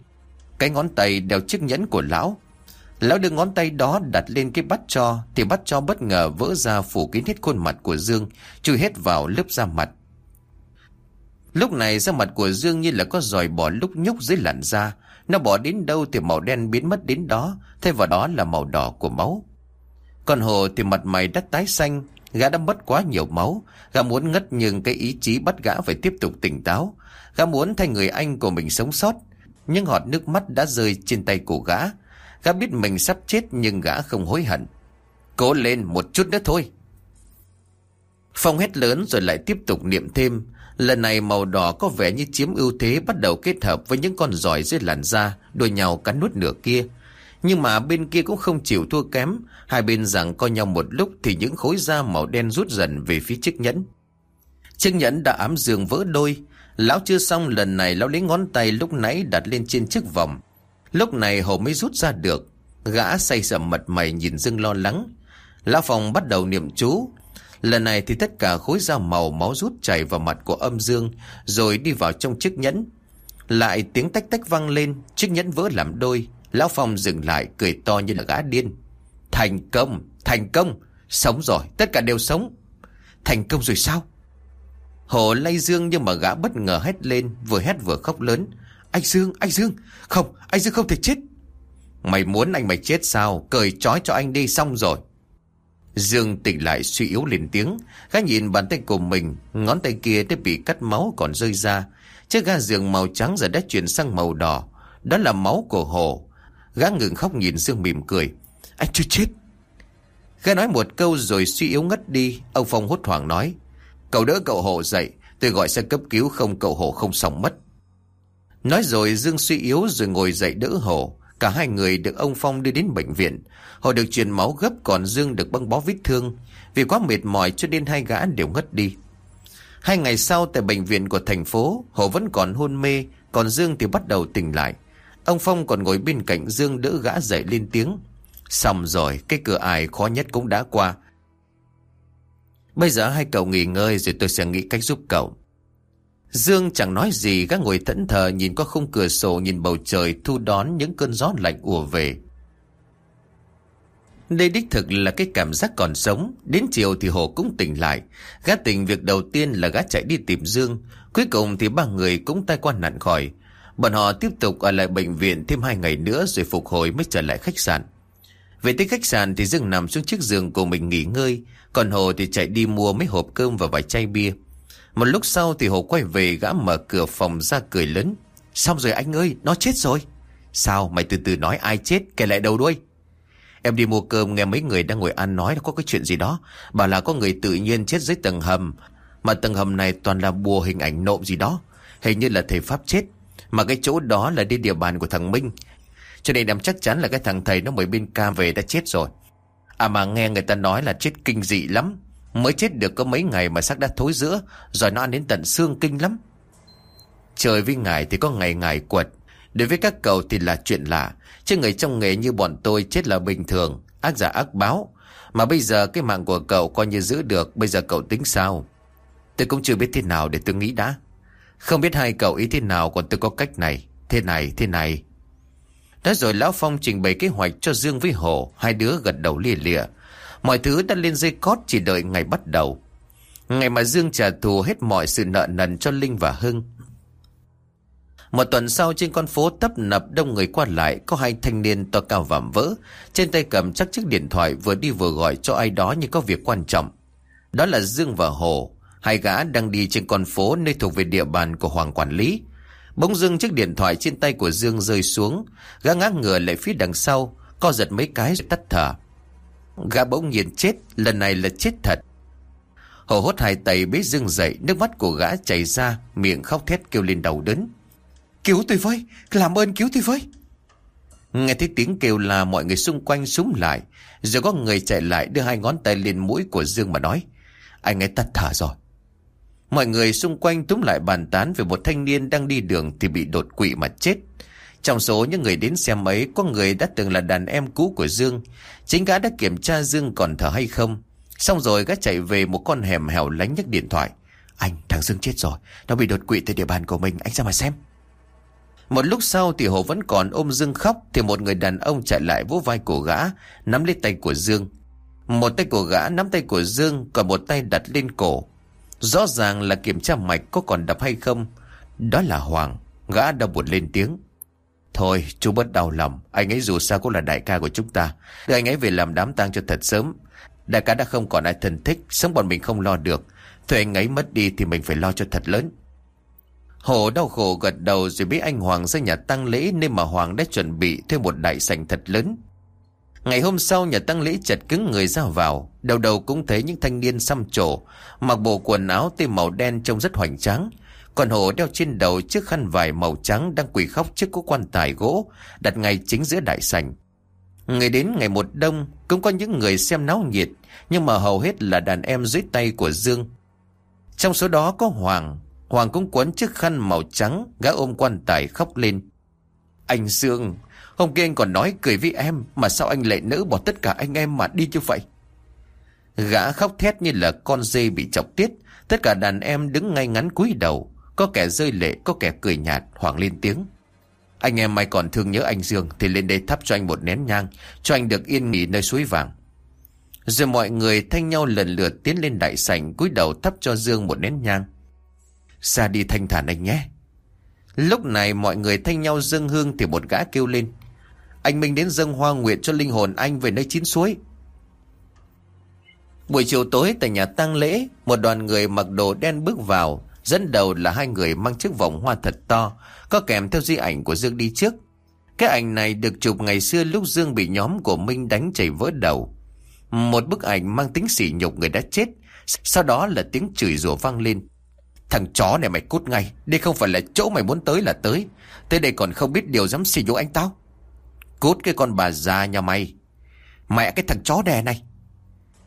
Cái ngón tay đeo chiếc nhẫn của lão, Lão đưa ngón tay đó đặt lên cái bắt cho Thì bắt cho bất ngờ vỡ ra phủ kín hết khuôn mặt của Dương Chui hết vào lớp da mặt. Lúc này da mặt của Dương như là có giòi bò lúc nhúc dưới làn da. Nó bỏ đến đâu thì màu đen biến mất đến đó Thay vào đó là màu đỏ của máu. Còn Hồ thì mặt mày đã tái xanh Gã đã mất quá nhiều máu Gã muốn ngất nhưng cái ý chí bắt gã phải tiếp tục tỉnh táo Gã muốn thay người anh của mình sống sót Nhưng họt nước mắt đã rơi trên tay của gã Gã biết mình sắp chết nhưng gã không hối hận. Cố lên một chút nữa thôi. Phong hét lớn rồi lại tiếp tục niệm thêm. Lần này màu đỏ có vẻ như chiếm ưu thế bắt đầu kết hợp với những con giỏi dưới làn da, đôi nhau cắn nuốt nửa kia. Nhưng mà bên kia cũng không chịu thua kém, hai bên rằng coi nhau một lúc thì những khối da màu đen rút dần về phía chiếc nhẫn. Chiếc nhẫn đã ám giường vỡ đôi, lão chưa xong lần này lão lấy ngón tay lúc nãy đặt lên trên chiếc vòng, Lúc này hồ mới rút ra được. Gã say sầm mặt mày nhìn Dương lo lắng. Lão Phong bắt đầu niệm chú. Lần này thì tất cả khối da màu máu rút chảy vào mặt của âm Dương rồi đi vào trong chiếc nhẫn. Lại tiếng tách tách vang lên, chiếc nhẫn vỡ làm đôi. Lão Phong dừng lại cười to như là gã điên. Thành công, thành công, sống rồi, tất cả đều sống. Thành công rồi sao? hồ lay Dương nhưng mà gã bất ngờ hét lên, vừa hét vừa khóc lớn. Anh Dương, anh Dương, không, anh Dương không thể chết. Mày muốn anh mày chết sao, cởi trói cho anh đi xong rồi. Dương tỉnh lại suy yếu liền tiếng, gã nhìn bàn tay của mình, ngón tay kia đã bị cắt máu còn rơi ra. Chiếc ga giường màu trắng giờ đã chuyển sang màu đỏ, đó là máu của Hồ. Gã ngừng khóc nhìn Dương mỉm cười. Anh chưa chết. Gã nói một câu rồi suy yếu ngất đi, ông Phong hốt hoảng nói. Cậu đỡ cậu Hồ dậy, tôi gọi xe cấp cứu không cậu Hồ không xong mất. Nói rồi Dương suy yếu rồi ngồi dậy đỡ Hồ. Cả hai người được ông Phong đưa đến bệnh viện. Họ được truyền máu gấp còn Dương được băng bó vết thương. Vì quá mệt mỏi cho nên hai gã đều ngất đi. Hai ngày sau tại bệnh viện của thành phố, Hồ vẫn còn hôn mê, còn Dương thì bắt đầu tỉnh lại. Ông Phong còn ngồi bên cạnh Dương đỡ gã dậy lên tiếng. Xong rồi, cái cửa ải khó nhất cũng đã qua. Bây giờ hai cậu nghỉ ngơi rồi tôi sẽ nghĩ cách giúp cậu. Dương chẳng nói gì, gã ngồi thẫn thờ nhìn qua khung cửa sổ nhìn bầu trời thu đón những cơn gió lạnh ùa về. Đây đích thực là cái cảm giác còn sống, đến chiều thì Hồ cũng tỉnh lại. Gã tỉnh việc đầu tiên là gã chạy đi tìm Dương, cuối cùng thì ba người cũng tai qua nạn khỏi. Bọn họ tiếp tục ở lại bệnh viện thêm hai ngày nữa rồi phục hồi mới trở lại khách sạn. Về tới khách sạn thì Dương nằm xuống chiếc giường của mình nghỉ ngơi, còn Hồ thì chạy đi mua mấy hộp cơm và vài chai bia. Một lúc sau thì Hồ quay về gã mở cửa phòng ra cười lớn. Xong rồi anh ơi, nó chết rồi. Sao mày từ từ nói ai chết kể lại đầu đuôi. Em đi mua cơm nghe mấy người đang ngồi ăn nói là có cái chuyện gì đó. Bảo là có người tự nhiên chết dưới tầng hầm. Mà tầng hầm này toàn là bùa hình ảnh nộm gì đó. Hình như là thầy Pháp chết. Mà cái chỗ đó là đi địa bàn của thằng Minh. Cho nên em chắc chắn là cái thằng thầy nó mới bên ca về đã chết rồi. À mà nghe người ta nói là chết kinh dị lắm. Mới chết được có mấy ngày mà xác đã thối giữa, Rồi nó ăn đến tận xương kinh lắm Trời với ngài thì có ngày ngài quật Đối với các cậu thì là chuyện lạ Chứ người trong nghề như bọn tôi chết là bình thường, Ác giả ác báo Mà bây giờ cái mạng của cậu coi như giữ được, Bây giờ cậu tính sao Tôi cũng chưa biết thế nào để tôi nghĩ đã không biết hai cậu ý thế nào Còn tôi có cách này Thế này thế này Đã rồi Lão Phong trình bày kế hoạch cho Dương với Hồ Hai đứa gật đầu lìa lịa Mọi thứ đã lên dây cót chỉ đợi ngày bắt đầu. Ngày mà Dương trả thù hết mọi sự nợ nần cho Linh và Hưng. Một tuần sau trên con phố tấp nập đông người qua lại, có hai thanh niên to cao vạm vỡ. Trên tay cầm chắc chiếc điện thoại vừa đi vừa gọi cho ai đó như có việc quan trọng. Đó là Dương và Hồ. Hai gã đang đi trên con phố nơi thuộc về địa bàn của Hoàng Quản lý. Bỗng dưng chiếc điện thoại trên tay của Dương rơi xuống. Gã ngã ngửa lại phía đằng sau. Co giật mấy cái rồi tắt thở. Gã bỗng nhiên chết, Lần này là chết thật hổ hốt hai tay bế dương dậy, Nước mắt của gã chảy ra, Miệng khóc thét kêu lên đầu đớn Cứu tôi với, Làm ơn cứu tôi với Nghe thấy tiếng kêu là mọi người xung quanh súng lại, Rồi có người chạy lại đưa hai ngón tay lên mũi của Dương mà nói, Anh ấy tắt thở rồi Mọi người xung quanh túm lại bàn tán về một thanh niên đang đi đường thì bị đột quỵ mà chết. Trong số những người đến xem ấy có người đã từng là đàn em cũ của Dương. Chính gã đã kiểm tra Dương còn thở hay không. Xong rồi gã chạy về một con hẻm hẻo lánh nhấc điện thoại. Anh, thằng Dương chết rồi. Nó bị đột quỵ tại địa bàn của mình. Anh ra mà xem. Một lúc sau thì Hồ vẫn còn ôm Dương khóc thì một người đàn ông chạy lại vỗ vai của gã, nắm lấy tay của Dương. Một tay của gã nắm tay của Dương còn một tay đặt lên cổ. Rõ ràng là kiểm tra mạch có còn đập hay không. Đó là Hoàng. Gã đã buồn lên tiếng. Thôi, chú bớt đau lòng, Anh ấy dù sao cũng là đại ca của chúng ta Đưa anh ấy về làm đám tang cho thật sớm, Đại ca đã không còn ai thân thích Sống bọn mình không lo được Thôi anh ấy mất đi thì mình phải lo cho thật lớn Hổ đau khổ gật đầu rồi biết anh Hoàng ra nhà tăng lễ, Nên mà Hoàng đã chuẩn bị thêm một đại sảnh thật lớn Ngày hôm sau nhà tăng lễ chật cứng người ra vào Đầu đầu cũng thấy những thanh niên xăm trổ Mặc bộ quần áo tê màu đen trông rất hoành tráng còn hổ đeo trên đầu chiếc khăn vải màu trắng đang quỳ khóc trước cố quan tài gỗ, đặt ngay chính giữa đại sảnh. Ngày đến ngày một đông, cũng có những người xem náo nhiệt, nhưng mà hầu hết là đàn em dưới tay của Dương. Trong số đó có Hoàng, Hoàng cũng quấn chiếc khăn màu trắng, gã ôm quan tài khóc lên. Anh Dương Hôm kia anh còn nói cười với em, Mà sao anh lại nỡ bỏ tất cả anh em mà đi như vậy? Gã khóc thét như là con dê bị chọc tiết. Tất cả đàn em đứng ngay ngắn cúi đầu. Có kẻ rơi lệ, Có kẻ cười nhạt Hoàng lên tiếng. Anh em mai còn thương nhớ anh Dương, Thì lên đây thắp cho anh một nén nhang, Cho anh được yên nghỉ nơi suối vàng. Rồi mọi người thanh nhau lần lượt tiến lên đại sảnh, cúi đầu thắp cho Dương một nén nhang. Ra đi thanh thản anh nhé. Lúc này mọi người thanh nhau dâng hương Thì một gã kêu lên. Anh Minh đến dâng hoa nguyện cho linh hồn anh về nơi chín suối. Buổi chiều tối tại nhà tang lễ, Một đoàn người mặc đồ đen bước vào, Dẫn đầu là hai người mang chiếc vòng hoa thật to, Có kèm theo di ảnh của Dương đi trước. Cái ảnh này được chụp ngày xưa lúc Dương bị nhóm của Minh đánh chảy vỡ đầu. Một bức ảnh mang tính sỉ nhục người đã chết, Sau đó là tiếng chửi rủa vang lên. Thằng chó này mày cút ngay, Đây không phải là chỗ mày muốn tới là tới. Tới đây còn không biết điều dám xỉ nhục anh tao. Cút cái con bà già nhà mày. Mẹ cái thằng chó đè này.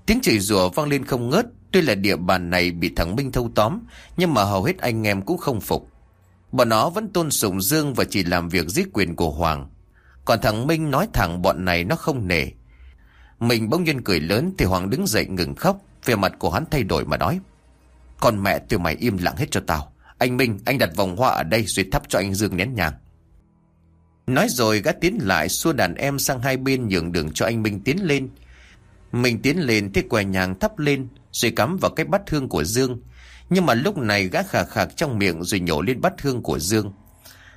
Tiếng chửi rủa vang lên không ngớt. Tuy là địa bàn này bị thằng Minh thâu tóm, Nhưng mà hầu hết anh em cũng không phục. Bọn nó vẫn tôn sùng Dương Và chỉ làm việc giết quyền của Hoàng. Còn thằng Minh nói thẳng bọn này nó không nể. Mình bỗng nhiên cười lớn Thì Hoàng đứng dậy ngừng khóc. Về mặt của hắn thay đổi mà nói. Con mẹ tụi mày im lặng hết cho tao. Anh Minh, anh đặt vòng hoa ở đây Rồi thắp cho anh Dương nén nhàng. Nói rồi gã tiến lại xua đàn em sang hai bên nhường đường cho anh Minh tiến lên. Mình tiến lên thế què nhàng thắp lên, Rồi cắm vào cái bát hương của Dương. Nhưng mà lúc này gã khà khạc trong miệng Rồi nhổ lên bát hương của Dương.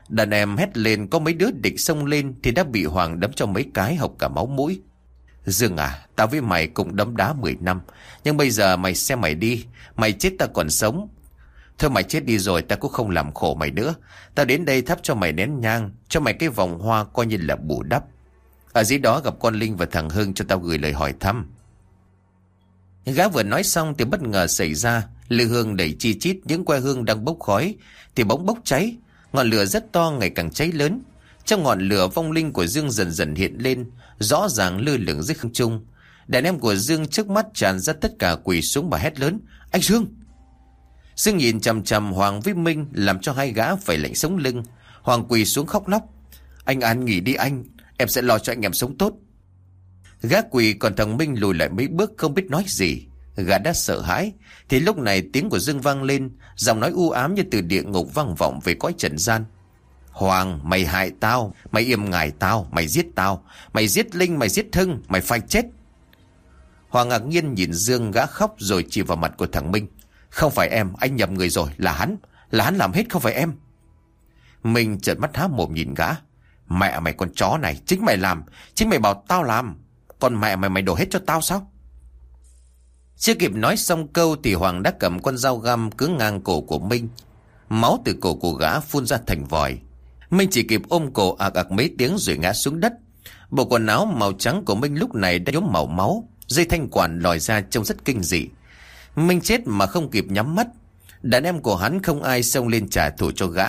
Đàn em hét lên, có mấy đứa địch xông lên Thì đã bị Hoàng đấm cho mấy cái hộc cả máu mũi. Dương à Tao với mày cũng đấm đá 10 năm, Nhưng bây giờ mày xem mày đi, Mày chết ta còn sống Thôi mày chết đi rồi ta cũng không làm khổ mày nữa Tao đến đây thắp cho mày nén nhang, Cho mày cái vòng hoa coi như là bù đắp ở dưới đó gặp con Linh và thằng Hưng cho tao gửi lời hỏi thăm. Gã vừa nói xong thì bất ngờ xảy ra. Lư hương đẩy chi chít, những que hương đang bốc khói. Thì bỗng bốc cháy. Ngọn lửa rất to, ngày càng cháy lớn. Trong ngọn lửa, vong linh của Dương dần dần hiện lên. Rõ ràng lơ lửng dưới không trung. Đàn em của Dương trước mắt tràn ra tất cả quỳ xuống và hét lớn. Anh Dương! Dương nhìn chầm chầm Hoàng với Minh làm cho hai gã phải lạnh sống lưng. Hoàng quỳ xuống khóc lóc. Anh An nghỉ đi anh, Em sẽ lo cho anh em sống tốt. Gã quỳ còn thằng Minh lùi lại mấy bước không biết nói gì. Gã đã sợ hãi. Thì lúc này tiếng của Dương vang lên Giọng nói u ám như từ địa ngục vang vọng về cõi trần gian. Hoàng mày hại tao. Mày im ngài tao. Mày giết tao. Mày giết Linh mày giết Hưng Mày phải chết. Hoàng ngạc nhiên nhìn Dương gã khóc rồi chỉ vào mặt của thằng Minh. Không phải em Anh nhầm người rồi Là hắn Là hắn làm hết không phải em Minh trợn mắt há mồm nhìn gã Mẹ mày con chó này, chính mày làm, chính mày bảo tao làm. Còn mẹ mày mày đổ hết cho tao sao? Chưa kịp nói xong câu thì Hoàng đã cầm con dao găm cứ ngang cổ của Minh. Máu từ cổ của gã phun ra thành vòi. Minh chỉ kịp ôm cổ ạc ạc mấy tiếng rồi ngã xuống đất. Bộ quần áo màu trắng của Minh lúc này đã nhuốm màu máu, dây thanh quản lòi ra trông rất kinh dị. Minh chết mà không kịp nhắm mắt. Đàn em của hắn không ai xông lên trả thù cho gã.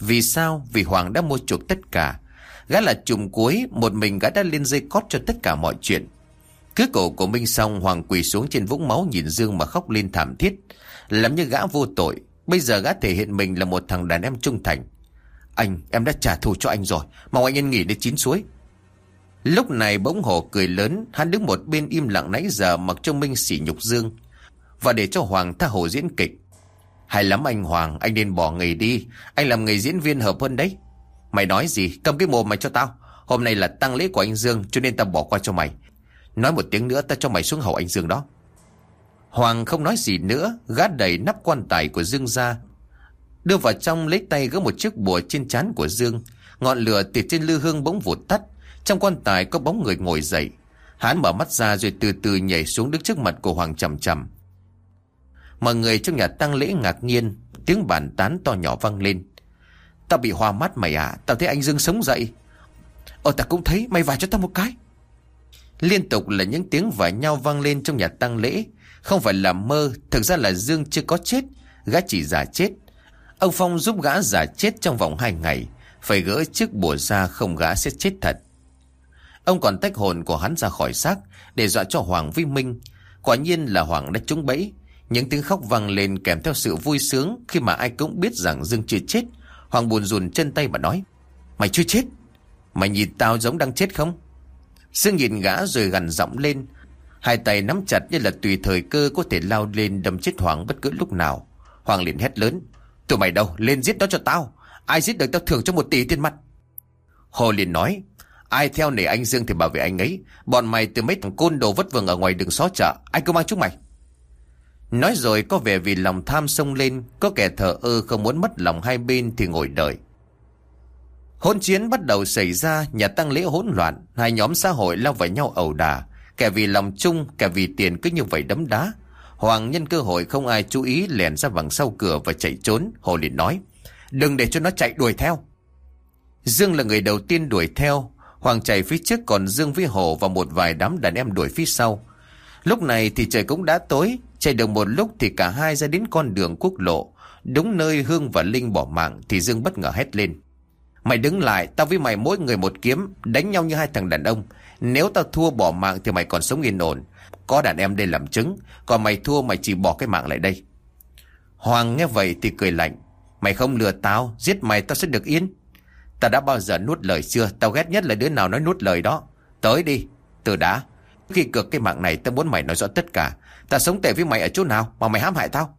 Vì sao? Vì Hoàng đã mua chuộc tất cả. Gã là trùng cuối, một mình gã đã lên dây cót cho tất cả mọi chuyện. Cứ cổ của Minh xong, Hoàng quỳ xuống trên vũng máu nhìn Dương mà khóc lên thảm thiết. Làm như gã vô tội. Bây giờ gã thể hiện mình là một thằng đàn em trung thành. Anh, em đã trả thù cho anh rồi. Mong anh yên nghỉ để chín suối. Lúc này bỗng hổ cười lớn, hắn đứng một bên im lặng nãy giờ mặc cho Minh sỉ nhục Dương. Và để cho Hoàng tha hồ diễn kịch. Hay lắm anh Hoàng, anh nên bỏ nghề đi. Anh làm nghề diễn viên hợp hơn đấy. Mày nói gì? Cầm cái mồm mày cho tao. Hôm nay là tăng lễ của anh Dương cho nên tao bỏ qua cho mày. Nói một tiếng nữa tao cho mày xuống hậu anh Dương đó. Hoàng không nói gì nữa, gát đầy nắp quan tài của Dương ra. Đưa vào trong lấy tay gỡ một chiếc bùa trên trán của Dương. Ngọn lửa từ trên lư hương bỗng vụt tắt. Trong quan tài có bóng người ngồi dậy. Hắn mở mắt ra rồi từ từ nhảy xuống đứng trước mặt của Hoàng chầm chầm. Mọi người trong nhà tang lễ ngạc nhiên, tiếng bàn tán to nhỏ vang lên. Tao bị hoa mắt mày à, tao thấy anh Dương sống dậy. Ờ ta cũng thấy, mày vào cho tao một cái. Liên tục là những tiếng vả nhau vang lên trong nhà tang lễ. Không phải là mơ, thực ra là Dương chưa có chết, gã chỉ giả chết. Ông Phong giúp gã giả chết trong vòng hai ngày, phải gỡ chiếc bùa ra không gã sẽ chết thật. Ông còn tách hồn của hắn ra khỏi xác để dọa cho Hoàng Vi Minh. Quả nhiên là Hoàng đã trúng bẫy. Những tiếng khóc vang lên kèm theo sự vui sướng khi mà ai cũng biết rằng Dương chưa chết. Hoàng buồn rùn chân tay mà nói. Mày chưa chết. Mày nhìn tao giống đang chết không? Dương nhìn gã rồi gằn giọng lên. Hai tay nắm chặt như là tùy thời cơ có thể lao lên đâm chết Hoàng bất cứ lúc nào. Hoàng liền hét lớn. Tụi mày đâu, lên giết nó cho tao. Ai giết được tao thưởng cho một tỷ tiền mặt. Hồ liền nói. Ai theo nể anh Dương thì bảo vệ anh ấy. Bọn mày từ mấy thằng côn đồ vất vưởng ở ngoài đường xó chợ. Ai cứ mang chúng mày. Nói rồi có vẻ vì lòng tham sông lên, có kẻ thở ơ không muốn mất lòng hai bên thì ngồi đợi. Hôn chiến bắt đầu xảy ra, nhà tăng lễ hỗn loạn, hai nhóm xã hội lao vào nhau ẩu đà kẻ vì lòng chung, kẻ vì tiền cứ như vậy đấm đá. Hoàng nhân cơ hội không ai chú ý lèn ra bằng sau cửa và chạy trốn, Hồ liền nói, đừng để cho nó chạy đuổi theo. Dương là người đầu tiên đuổi theo, Hoàng chạy phía trước còn Dương với Hồ và một vài đám đàn em đuổi phía sau. Lúc này thì trời cũng đã tối, chạy được một lúc thì cả hai ra đến con đường quốc lộ. Đúng nơi Hương và Linh bỏ mạng thì Dương bất ngờ hét lên. Mày đứng lại, tao với mày mỗi người một kiếm, đánh nhau như hai thằng đàn ông. Nếu tao thua bỏ mạng thì mày còn sống yên ổn. Có đàn em đây làm chứng, còn mày thua mày chỉ bỏ cái mạng lại đây. Hoàng nghe vậy thì cười lạnh. Mày không lừa tao, giết mày tao sẽ được yên. Tao đã bao giờ nuốt lời chưa, tao ghét nhất là đứa nào nói nuốt lời đó. Tới đi, từ đã. Khi cược cái mạng này tao muốn mày nói rõ tất cả ta sống tệ với mày ở chỗ nào mà mày hãm hại tao?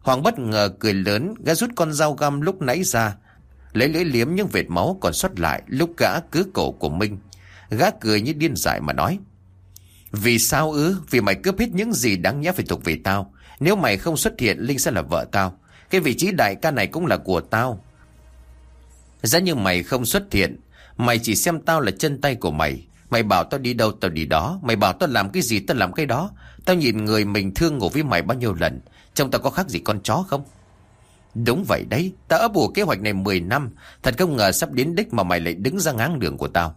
Hoàng bất ngờ cười lớn, gã rút con dao găm lúc nãy ra, lấy lưỡi liếm những vệt máu còn xuất lại lúc gã cứ cổ của Minh. Gã cười như điên dại mà nói. Vì sao ư? Vì mày cướp hết những gì đáng nhẽ phải thuộc về tao. Nếu mày không xuất hiện, Linh sẽ là vợ tao. Cái vị trí đại ca này cũng là của tao. Giá như mày không xuất hiện, mày chỉ xem tao là chân tay của mày. Mày bảo tao đi đâu tao đi đó. Mày bảo tao làm cái gì tao làm cái đó. Tao nhìn người mình thương ngủ với mày bao nhiêu lần. Trông tao có khác gì con chó không? Đúng vậy đấy. Tao ấp ủ kế hoạch này 10 năm. Thật không ngờ sắp đến đích mà mày lại đứng ra ngáng đường của tao.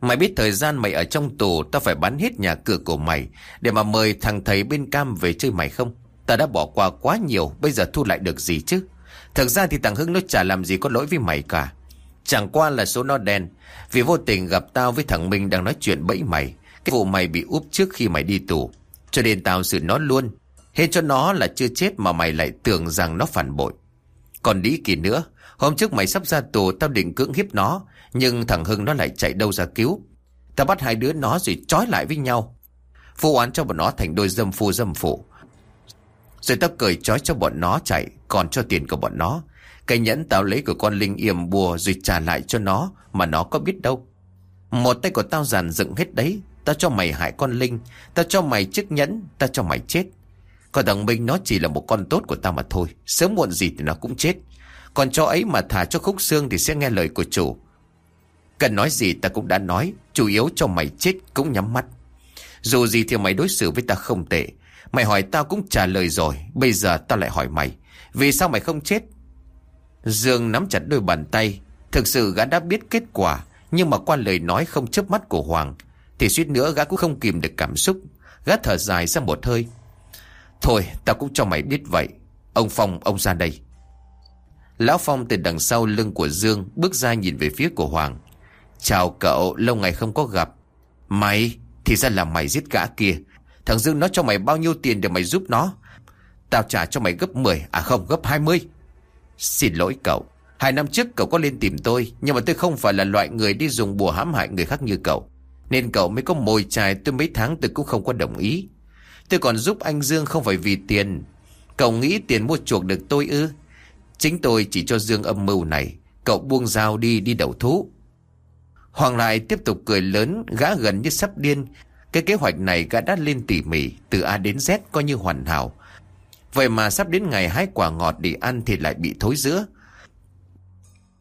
Mày biết thời gian mày ở trong tù, Tao phải bán hết nhà cửa của mày Để mà mời thằng thầy bên cam về chơi mày không? Tao đã bỏ qua quá nhiều, Bây giờ thu lại được gì chứ? Thực ra thì thằng Hưng nó chả làm gì có lỗi với mày cả. Chẳng qua là số nó đen. Vì vô tình gặp tao với thằng Minh đang nói chuyện bẫy mày. Cái vụ mày bị úp trước khi mày đi tù. Cho nên tao xử nó luôn. Hết cho nó là chưa chết mà mày lại tưởng rằng nó phản bội. Còn đi kỳ nữa, Hôm trước mày sắp ra tù, tao định cưỡng hiếp nó. Nhưng thằng Hưng nó lại chạy đâu ra cứu. Tao bắt hai đứa nó rồi trói lại với nhau. Phụ oán cho bọn nó thành đôi dâm phu dâm phụ. Rồi tao cởi trói cho bọn nó chạy, Còn cho tiền của bọn nó cái nhẫn tao lấy của con Linh yểm bùa rồi trả lại cho nó, mà nó có biết đâu. Một tay của tao giàn dựng hết đấy. Tao cho mày hại con Linh. Tao cho mày chiếc nhẫn. Tao cho mày chết. Còn thằng Minh nó chỉ là một con tốt của tao mà thôi. Sớm muộn gì thì nó cũng chết. Còn cho ấy mà thả cho khúc xương thì sẽ nghe lời của chủ. Cần nói gì ta cũng đã nói. Chủ yếu cho mày chết cũng nhắm mắt. Dù gì thì mày đối xử với ta không tệ. Mày hỏi tao cũng trả lời rồi. Bây giờ tao lại hỏi mày. Vì sao mày không chết? Dương nắm chặt đôi bàn tay. Thực sự gã đã biết kết quả, nhưng mà qua lời nói không chớp mắt của Hoàng, thì suýt nữa gã cũng không kìm được cảm xúc. Gã thở dài ra một hơi. Thôi, tao cũng cho mày biết vậy. Ông Phong, ông ra đây. Lão Phong từ đằng sau lưng của Dương bước ra nhìn về phía của Hoàng. Chào cậu, lâu ngày không có gặp. Mày, thì ra là mày giết gã kia. Thằng Dương nó cho mày bao nhiêu tiền để mày giúp nó? Tao trả cho mày gấp 10, à không, gấp 20. Xin lỗi cậu. Hai năm trước cậu có lên tìm tôi, nhưng mà tôi không phải là loại người đi dùng bùa hãm hại người khác như cậu. Nên cậu mới có mồi chài tôi mấy tháng tôi cũng không có đồng ý. Tôi còn giúp anh Dương không phải vì tiền. Cậu nghĩ tiền mua chuộc được tôi ư? Chính tôi chỉ cho Dương âm mưu này. Cậu buông dao đi, đi đầu thú. Hoàng lại tiếp tục cười lớn, gã gần như sắp điên. Cái kế hoạch này gã đã lên tỉ mỉ, từ A đến Z coi như hoàn hảo. Vậy mà sắp đến ngày hái quả ngọt để ăn thì lại bị thối giữa.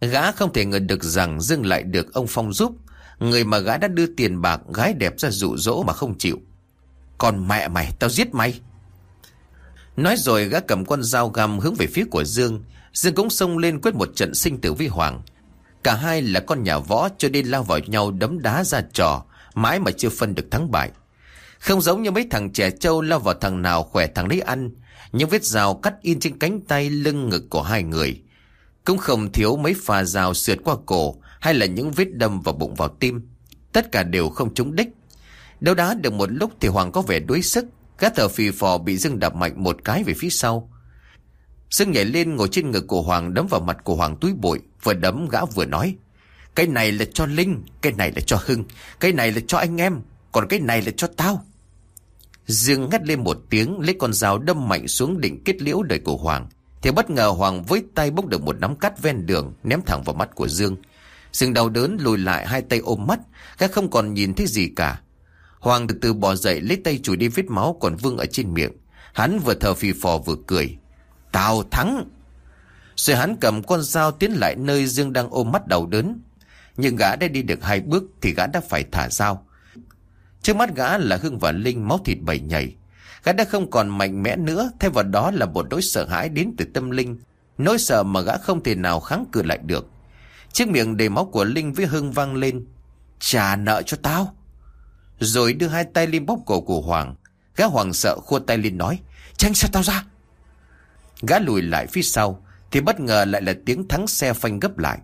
Gã không thể ngờ được rằng dưng lại được ông Phong giúp. Người mà gã đã đưa tiền bạc gái đẹp ra dụ dỗ mà không chịu. Còn mẹ mày, tao giết mày. Nói rồi gã cầm con dao găm hướng về phía của Dương. Dương cũng xông lên quyết một trận sinh tử với Hoàng. Cả hai là con nhà võ cho nên lao vào nhau đấm đá ra trò, mãi mà chưa phân được thắng bại. Không giống như mấy thằng trẻ trâu lao vào thằng nào khỏe thằng lấy ăn, những vết rào cắt in trên cánh tay, lưng, ngực của hai người. Cũng không thiếu mấy pha rào sượt qua cổ hay là những vết đâm vào bụng vào tim. Tất cả đều không trúng đích. Đâu đá được một lúc thì Hoàng có vẻ đuối sức. Gã thở phì phò bị Dương đạp mạnh một cái về phía sau. Dương nhảy lên ngồi trên ngực của Hoàng, đấm vào mặt của Hoàng túi bụi. Vừa đấm gã vừa nói. Cái này là cho Linh, Cái này là cho Hưng, Cái này là cho anh em, Còn cái này là cho tao Dương ngắt lên một tiếng, Lấy con dao đâm mạnh xuống đỉnh kết liễu đời của Hoàng. Thì bất ngờ Hoàng với tay bốc được một nắm cắt ven đường, Ném thẳng vào mắt của Dương. Dương đau đớn lùi lại hai tay ôm mắt các không còn nhìn thấy gì cả. Hoàng từ từ bò dậy, lấy tay chùi đi vết máu còn vương ở trên miệng. Hắn vừa thở phì phò vừa cười. Tao thắng! Rồi hắn cầm con dao tiến lại nơi Dương đang ôm mắt đau đớn. Nhưng gã đã đi được hai bước Thì gã đã phải thả dao. Trước mắt gã là Hưng và Linh máu thịt bầy nhảy. Gã đã không còn mạnh mẽ nữa, Thay vào đó là một nỗi sợ hãi đến từ tâm linh. Nỗi sợ mà gã không thể nào kháng cự lại được. Chiếc miệng đầy máu của Linh với Hưng vang lên. Trả nợ cho tao. Rồi đưa hai tay lên bóp cổ của Hoàng. Gã Hoàng sợ khua tay lên nói Tránh xe tao ra? Gã lùi lại phía sau, Thì bất ngờ lại là tiếng thắng xe phanh gấp lại.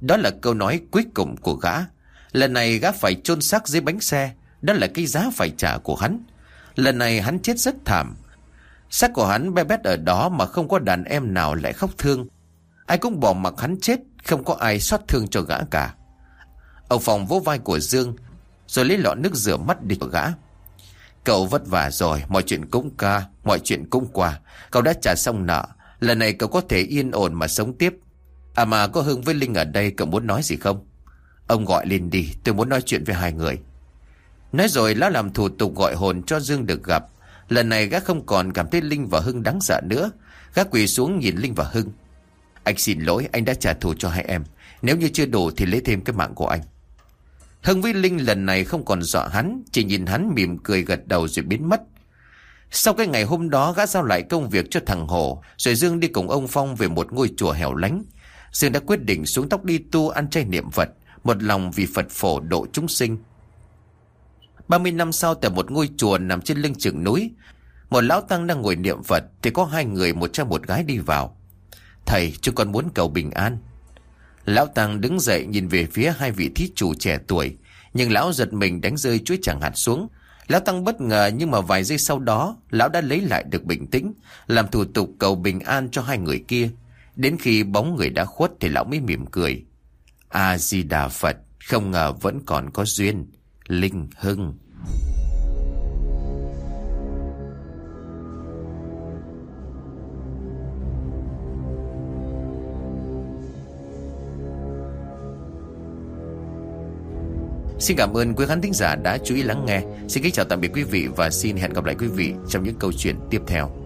Đó là câu nói cuối cùng của gã. Lần này gã phải chôn xác dưới bánh xe. Đó là cái giá phải trả của hắn. Lần này hắn chết rất thảm. Xác của hắn be bét ở đó Mà không có đàn em nào lại khóc thương. Ai cũng bỏ mặc hắn chết, Không có ai xót thương cho gã cả. Ông Phòng vỗ vai của Dương, Rồi lấy lọ nước rửa mắt đi gã. Cậu vất vả rồi, Mọi chuyện cũng ca, Mọi chuyện cũng qua. Cậu đã trả xong nợ. Lần này cậu có thể yên ổn mà sống tiếp. À mà có Hưng với Linh ở đây, Cậu muốn nói gì không? Ông gọi lên đi, tôi muốn nói chuyện với hai người. Nói rồi, lão làm thủ tục gọi hồn cho Dương được gặp. Lần này gã không còn cảm thấy Linh và Hưng đáng sợ nữa. Gã quỳ xuống nhìn Linh và Hưng. Anh xin lỗi, anh đã trả thù cho hai em. Nếu như chưa đủ thì lấy thêm cái mạng của anh. Hưng với Linh lần này không còn dọa hắn, Chỉ nhìn hắn mỉm cười gật đầu rồi biến mất. Sau cái ngày hôm đó, gã giao lại công việc cho thằng Hồ, Rồi Dương đi cùng ông Phong về một ngôi chùa hẻo lánh. Dương đã quyết định xuống tóc đi tu ăn chay niệm Phật. Một lòng vì Phật phổ độ chúng sinh. 30 năm sau, tại một ngôi chùa nằm trên lưng chừng núi, Một lão tăng đang ngồi niệm Phật Thì có hai người, một trai, một gái đi vào. Thầy chúng con muốn cầu bình an. Lão Tăng đứng dậy nhìn về phía hai vị thí chủ trẻ tuổi, Nhưng lão giật mình đánh rơi chuối chẳng hạt xuống. Lão Tăng bất ngờ, nhưng mà vài giây sau đó, Lão đã lấy lại được bình tĩnh, Làm thủ tục cầu bình an cho hai người kia. Đến khi bóng người đã khuất Thì lão mới mỉm cười. A-di-đà Phật Không ngờ vẫn còn có duyên, Linh Hưng Xin cảm ơn quý khán thính giả đã chú ý lắng nghe. Xin kính chào tạm biệt quý vị và xin hẹn gặp lại quý vị trong những câu chuyện tiếp theo.